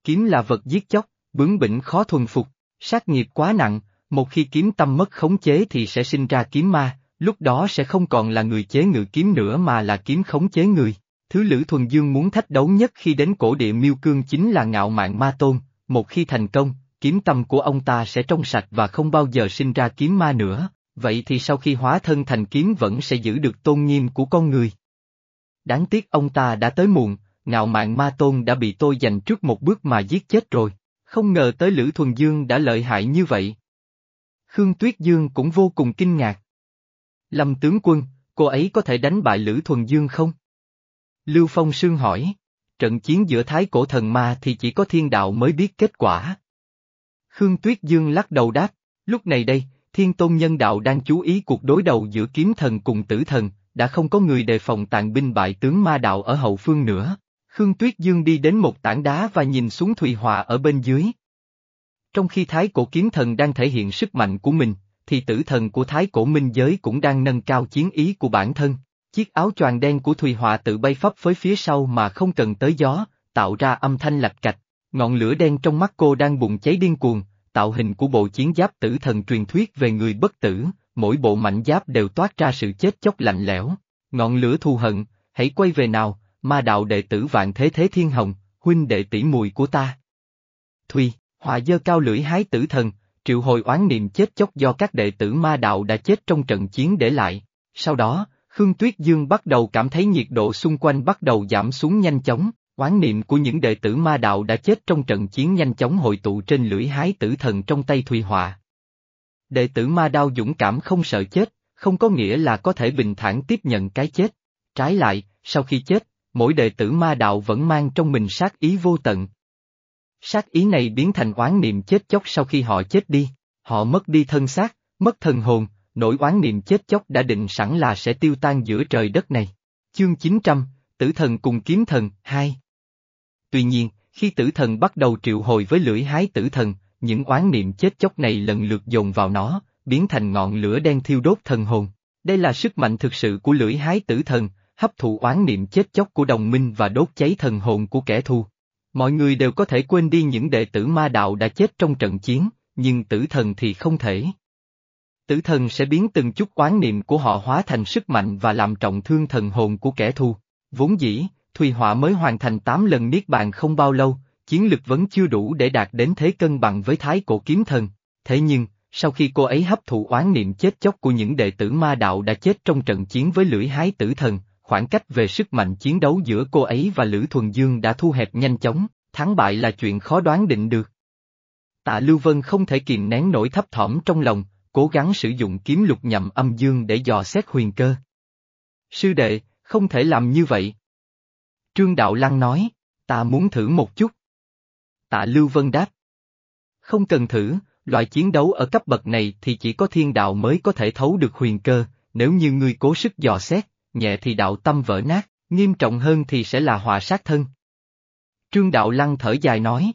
Speaker 1: Kiếm là vật giết chóc, bướng bỉnh khó thuần phục, sát nghiệp quá nặng, một khi kiếm tâm mất khống chế thì sẽ sinh ra kiếm ma, lúc đó sẽ không còn là người chế ngự kiếm nữa mà là kiếm khống chế người. Thứ Lữ Thuần Dương muốn thách đấu nhất khi đến cổ địa miêu cương chính là ngạo mạn ma tôn, một khi thành công, kiếm tâm của ông ta sẽ trong sạch và không bao giờ sinh ra kiếm ma nữa, vậy thì sau khi hóa thân thành kiếm vẫn sẽ giữ được tôn nghiêm của con người. Đáng tiếc ông ta đã tới muộn, ngạo mạn ma tôn đã bị tôi giành trước một bước mà giết chết rồi, không ngờ tới Lữ Thuần Dương đã lợi hại như vậy. Khương Tuyết Dương cũng vô cùng kinh ngạc. Lâm tướng quân, cô ấy có thể đánh bại Lữ Thuần Dương không? Lưu Phong Sương hỏi, trận chiến giữa Thái Cổ Thần Ma thì chỉ có thiên đạo mới biết kết quả. Khương Tuyết Dương lắc đầu đáp, lúc này đây, thiên tôn nhân đạo đang chú ý cuộc đối đầu giữa kiếm thần cùng tử thần, đã không có người đề phòng tàn binh bại tướng ma đạo ở hậu phương nữa. Khương Tuyết Dương đi đến một tảng đá và nhìn xuống Thùy Họa ở bên dưới. Trong khi Thái Cổ Kiếm Thần đang thể hiện sức mạnh của mình, thì tử thần của Thái Cổ Minh Giới cũng đang nâng cao chiến ý của bản thân. Chiếc áo choàng đen của Thùy Họa tự bay phấp với phía sau mà không cần tới gió, tạo ra âm thanh lạch cạch. Ngọn lửa đen trong mắt cô đang bùng cháy điên cuồng, tạo hình của bộ chiến giáp tử thần truyền thuyết về người bất tử, mỗi bộ mảnh giáp đều toát ra sự chết chóc lạnh lẽo. Ngọn lửa thù hận, hãy quay về nào, ma đạo đệ tử vạn thế thế thiên hồng, huynh đệ tỷ mùi của ta. Thùy, họa dơ cao lưỡi hái tử thần, triệu hồi oán niệm chết chóc do các đệ tử ma đạo đã chết trong trận chiến để lại. Sau đó, Khương Tuyết Dương bắt đầu cảm thấy nhiệt độ xung quanh bắt đầu giảm xuống nhanh chóng, oán niệm của những đệ tử ma đạo đã chết trong trận chiến nhanh chóng hội tụ trên lưỡi hái tử thần trong tay Thùy Họa. Đệ tử ma đao dũng cảm không sợ chết, không có nghĩa là có thể bình thản tiếp nhận cái chết. Trái lại, sau khi chết, mỗi đệ tử ma đạo vẫn mang trong mình sát ý vô tận. Sát ý này biến thành oán niệm chết chóc sau khi họ chết đi, họ mất đi thân xác, mất thần hồn, nỗi oán niệm chết chóc đã định sẵn là sẽ tiêu tan giữa trời đất này. Chương 900, Tử thần cùng kiếm thần, 2 Tuy nhiên, khi tử thần bắt đầu triệu hồi với lưỡi hái tử thần, những oán niệm chết chóc này lần lượt dồn vào nó, biến thành ngọn lửa đen thiêu đốt thần hồn. Đây là sức mạnh thực sự của lưỡi hái tử thần, hấp thụ oán niệm chết chóc của đồng minh và đốt cháy thần hồn của kẻ thù. Mọi người đều có thể quên đi những đệ tử ma đạo đã chết trong trận chiến, nhưng tử thần thì không thể. Tử thần sẽ biến từng chút oán niệm của họ hóa thành sức mạnh và làm trọng thương thần hồn của kẻ thù. Vốn dĩ, Thùy Họa mới hoàn thành 8 lần niết bàn không bao lâu, chiến lực vẫn chưa đủ để đạt đến thế cân bằng với thái cổ kiếm thần. Thế nhưng, sau khi cô ấy hấp thụ oán niệm chết chóc của những đệ tử ma đạo đã chết trong trận chiến với lưỡi hái tử thần, khoảng cách về sức mạnh chiến đấu giữa cô ấy và Lữ Thuần Dương đã thu hẹp nhanh chóng, thắng bại là chuyện khó đoán định được. Tạ Lưu Vân không thể kìm nén nổi thấp thỏm trong lòng, cố gắng sử dụng kiếm lục nhậm âm dương để dò xét huyền cơ. Sư đệ, không thể làm như vậy. Trương Đạo Lăng nói, ta muốn thử một chút. Tạ Lưu Vân đáp. Không cần thử, loại chiến đấu ở cấp bậc này thì chỉ có thiên đạo mới có thể thấu được huyền cơ, nếu như ngươi cố sức dò xét, nhẹ thì đạo tâm vỡ nát, nghiêm trọng hơn thì sẽ là họa sát thân. Trương Đạo Lăng thở dài nói.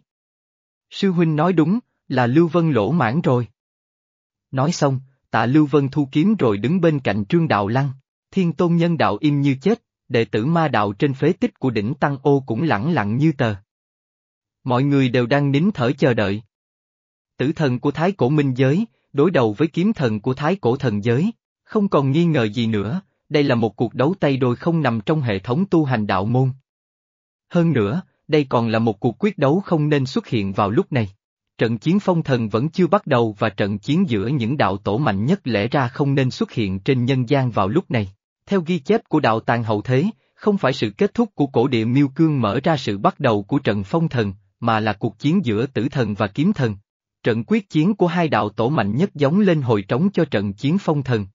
Speaker 1: Sư huynh nói đúng, là Lưu Vân lỗ mãn rồi. Nói xong, tạ Lưu Vân thu kiếm rồi đứng bên cạnh Trương Đạo Lăng. Thiên tôn nhân đạo im như chết, đệ tử ma đạo trên phế tích của đỉnh Tăng Ô cũng lẳng lặng như tờ. Mọi người đều đang nín thở chờ đợi. Tử thần của Thái Cổ Minh Giới, đối đầu với kiếm thần của Thái Cổ Thần Giới, không còn nghi ngờ gì nữa, đây là một cuộc đấu tay đôi không nằm trong hệ thống tu hành đạo môn. Hơn nữa, đây còn là một cuộc quyết đấu không nên xuất hiện vào lúc này. Trận chiến phong thần vẫn chưa bắt đầu và trận chiến giữa những đạo tổ mạnh nhất lẽ ra không nên xuất hiện trên nhân gian vào lúc này. Theo ghi chép của đạo tàng hậu thế, không phải sự kết thúc của cổ địa miêu cương mở ra sự bắt đầu của trận phong thần, mà là cuộc chiến giữa tử thần và kiếm thần. Trận quyết chiến của hai đạo tổ mạnh nhất giống lên hồi trống cho trận chiến phong thần.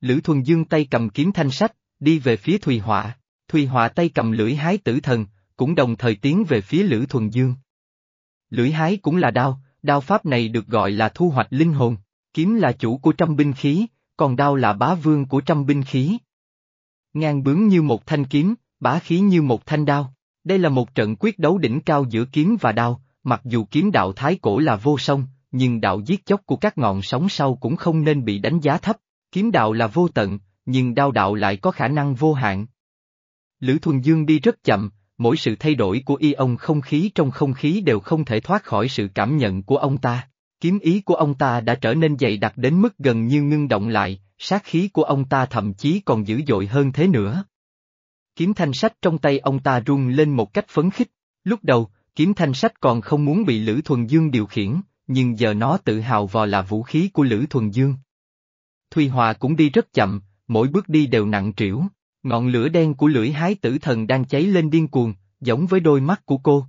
Speaker 1: Lữ Thuần Dương tay cầm kiếm thanh sách, đi về phía Thùy Họa, Thùy Họa tay cầm lưỡi hái tử thần, cũng đồng thời tiến về phía Lữ Thuần Dương. Lưỡi hái cũng là đao, đao pháp này được gọi là thu hoạch linh hồn, kiếm là chủ của trăm binh khí, còn đao là bá vương của trăm binh khí. Ngang bướng như một thanh kiếm, bá khí như một thanh đao. Đây là một trận quyết đấu đỉnh cao giữa kiếm và đao, mặc dù kiếm đạo thái cổ là vô song, nhưng đạo giết chóc của các ngọn sóng sau cũng không nên bị đánh giá thấp. Kiếm đạo là vô tận, nhưng đao đạo lại có khả năng vô hạn. Lữ Thuần Dương đi rất chậm, mỗi sự thay đổi của y ông không khí trong không khí đều không thể thoát khỏi sự cảm nhận của ông ta. Kiếm ý của ông ta đã trở nên dày đặc đến mức gần như ngưng động lại, sát khí của ông ta thậm chí còn dữ dội hơn thế nữa. Kiếm thanh sách trong tay ông ta rung lên một cách phấn khích. Lúc đầu, kiếm thanh sách còn không muốn bị Lữ Thuần Dương điều khiển, nhưng giờ nó tự hào vò là vũ khí của Lữ Thuần Dương. Thùy Hòa cũng đi rất chậm, mỗi bước đi đều nặng trĩu. Ngọn lửa đen của lưỡi hái tử thần đang cháy lên điên cuồng, giống với đôi mắt của cô.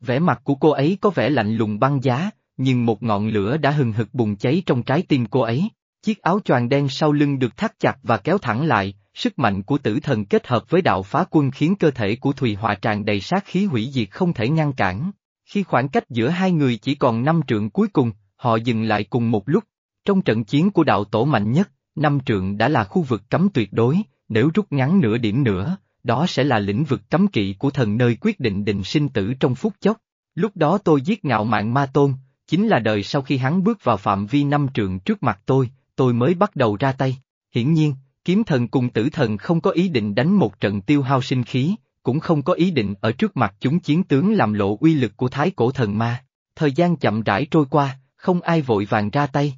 Speaker 1: Vẻ mặt của cô ấy có vẻ lạnh lùng băng giá, nhưng một ngọn lửa đã hừng hực bùng cháy trong trái tim cô ấy. Chiếc áo choàng đen sau lưng được thắt chặt và kéo thẳng lại, sức mạnh của tử thần kết hợp với đạo phá quân khiến cơ thể của Thùy Hòa tràn đầy sát khí hủy diệt không thể ngăn cản. Khi khoảng cách giữa hai người chỉ còn năm trượng cuối cùng, họ dừng lại cùng một lúc. Trong trận chiến của đạo tổ mạnh nhất, năm trượng đã là khu vực cấm tuyệt đối, nếu rút ngắn nửa điểm nữa, đó sẽ là lĩnh vực cấm kỵ của thần nơi quyết định định sinh tử trong phút chốc. Lúc đó tôi giết ngạo mạng ma tôn, chính là đời sau khi hắn bước vào phạm vi năm trượng trước mặt tôi, tôi mới bắt đầu ra tay. Hiển nhiên, kiếm thần cùng tử thần không có ý định đánh một trận tiêu hao sinh khí, cũng không có ý định ở trước mặt chúng chiến tướng làm lộ uy lực của thái cổ thần ma. Thời gian chậm rãi trôi qua, không ai vội vàng ra tay.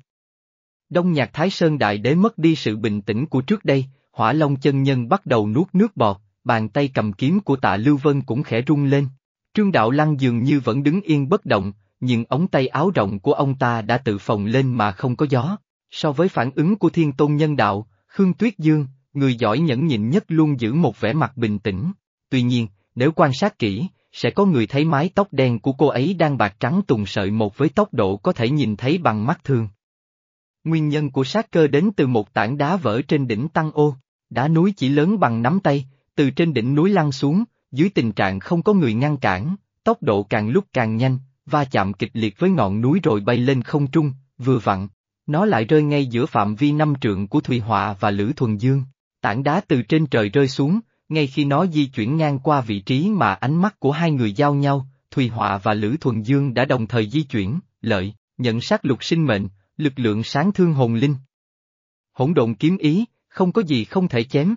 Speaker 1: Đông nhạc Thái Sơn Đại Đế mất đi sự bình tĩnh của trước đây, hỏa long chân nhân bắt đầu nuốt nước bọt, bàn tay cầm kiếm của tạ Lưu Vân cũng khẽ rung lên. Trương Đạo Lăng dường như vẫn đứng yên bất động, nhưng ống tay áo rộng của ông ta đã tự phồng lên mà không có gió. So với phản ứng của thiên tôn nhân đạo, Khương Tuyết Dương, người giỏi nhẫn nhịn nhất luôn giữ một vẻ mặt bình tĩnh. Tuy nhiên, nếu quan sát kỹ, sẽ có người thấy mái tóc đen của cô ấy đang bạc trắng tùng sợi một với tốc độ có thể nhìn thấy bằng mắt thường. Nguyên nhân của sát cơ đến từ một tảng đá vỡ trên đỉnh Tăng Ô, đá núi chỉ lớn bằng nắm tay, từ trên đỉnh núi lăn xuống, dưới tình trạng không có người ngăn cản, tốc độ càng lúc càng nhanh, va chạm kịch liệt với ngọn núi rồi bay lên không trung, vừa vặn, nó lại rơi ngay giữa phạm vi năm trượng của Thùy Họa và Lữ Thuần Dương. Tảng đá từ trên trời rơi xuống, ngay khi nó di chuyển ngang qua vị trí mà ánh mắt của hai người giao nhau, Thùy Họa và Lữ Thuần Dương đã đồng thời di chuyển, lợi, nhận sát lục sinh mệnh, lực lượng sáng thương hồn linh. Hỗn độn kiếm ý, không có gì không thể chém.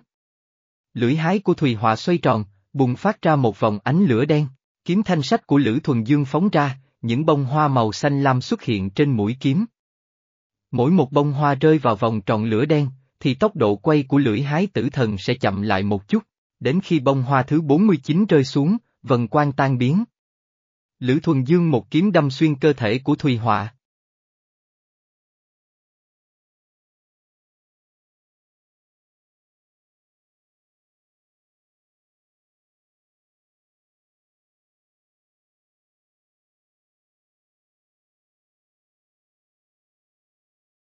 Speaker 1: Lưỡi hái của Thùy Họa xoay tròn, bùng phát ra một vòng ánh lửa đen, kiếm thanh sách của Lữ Thuần Dương phóng ra, những bông hoa màu xanh lam xuất hiện trên mũi kiếm. Mỗi một bông hoa rơi vào vòng tròn lửa đen, thì tốc độ quay của lưỡi hái tử thần sẽ chậm lại một chút, đến khi bông hoa thứ 49 rơi xuống, vần quang tan biến. Lữ Thuần Dương một kiếm đâm xuyên cơ thể của Thùy Họa.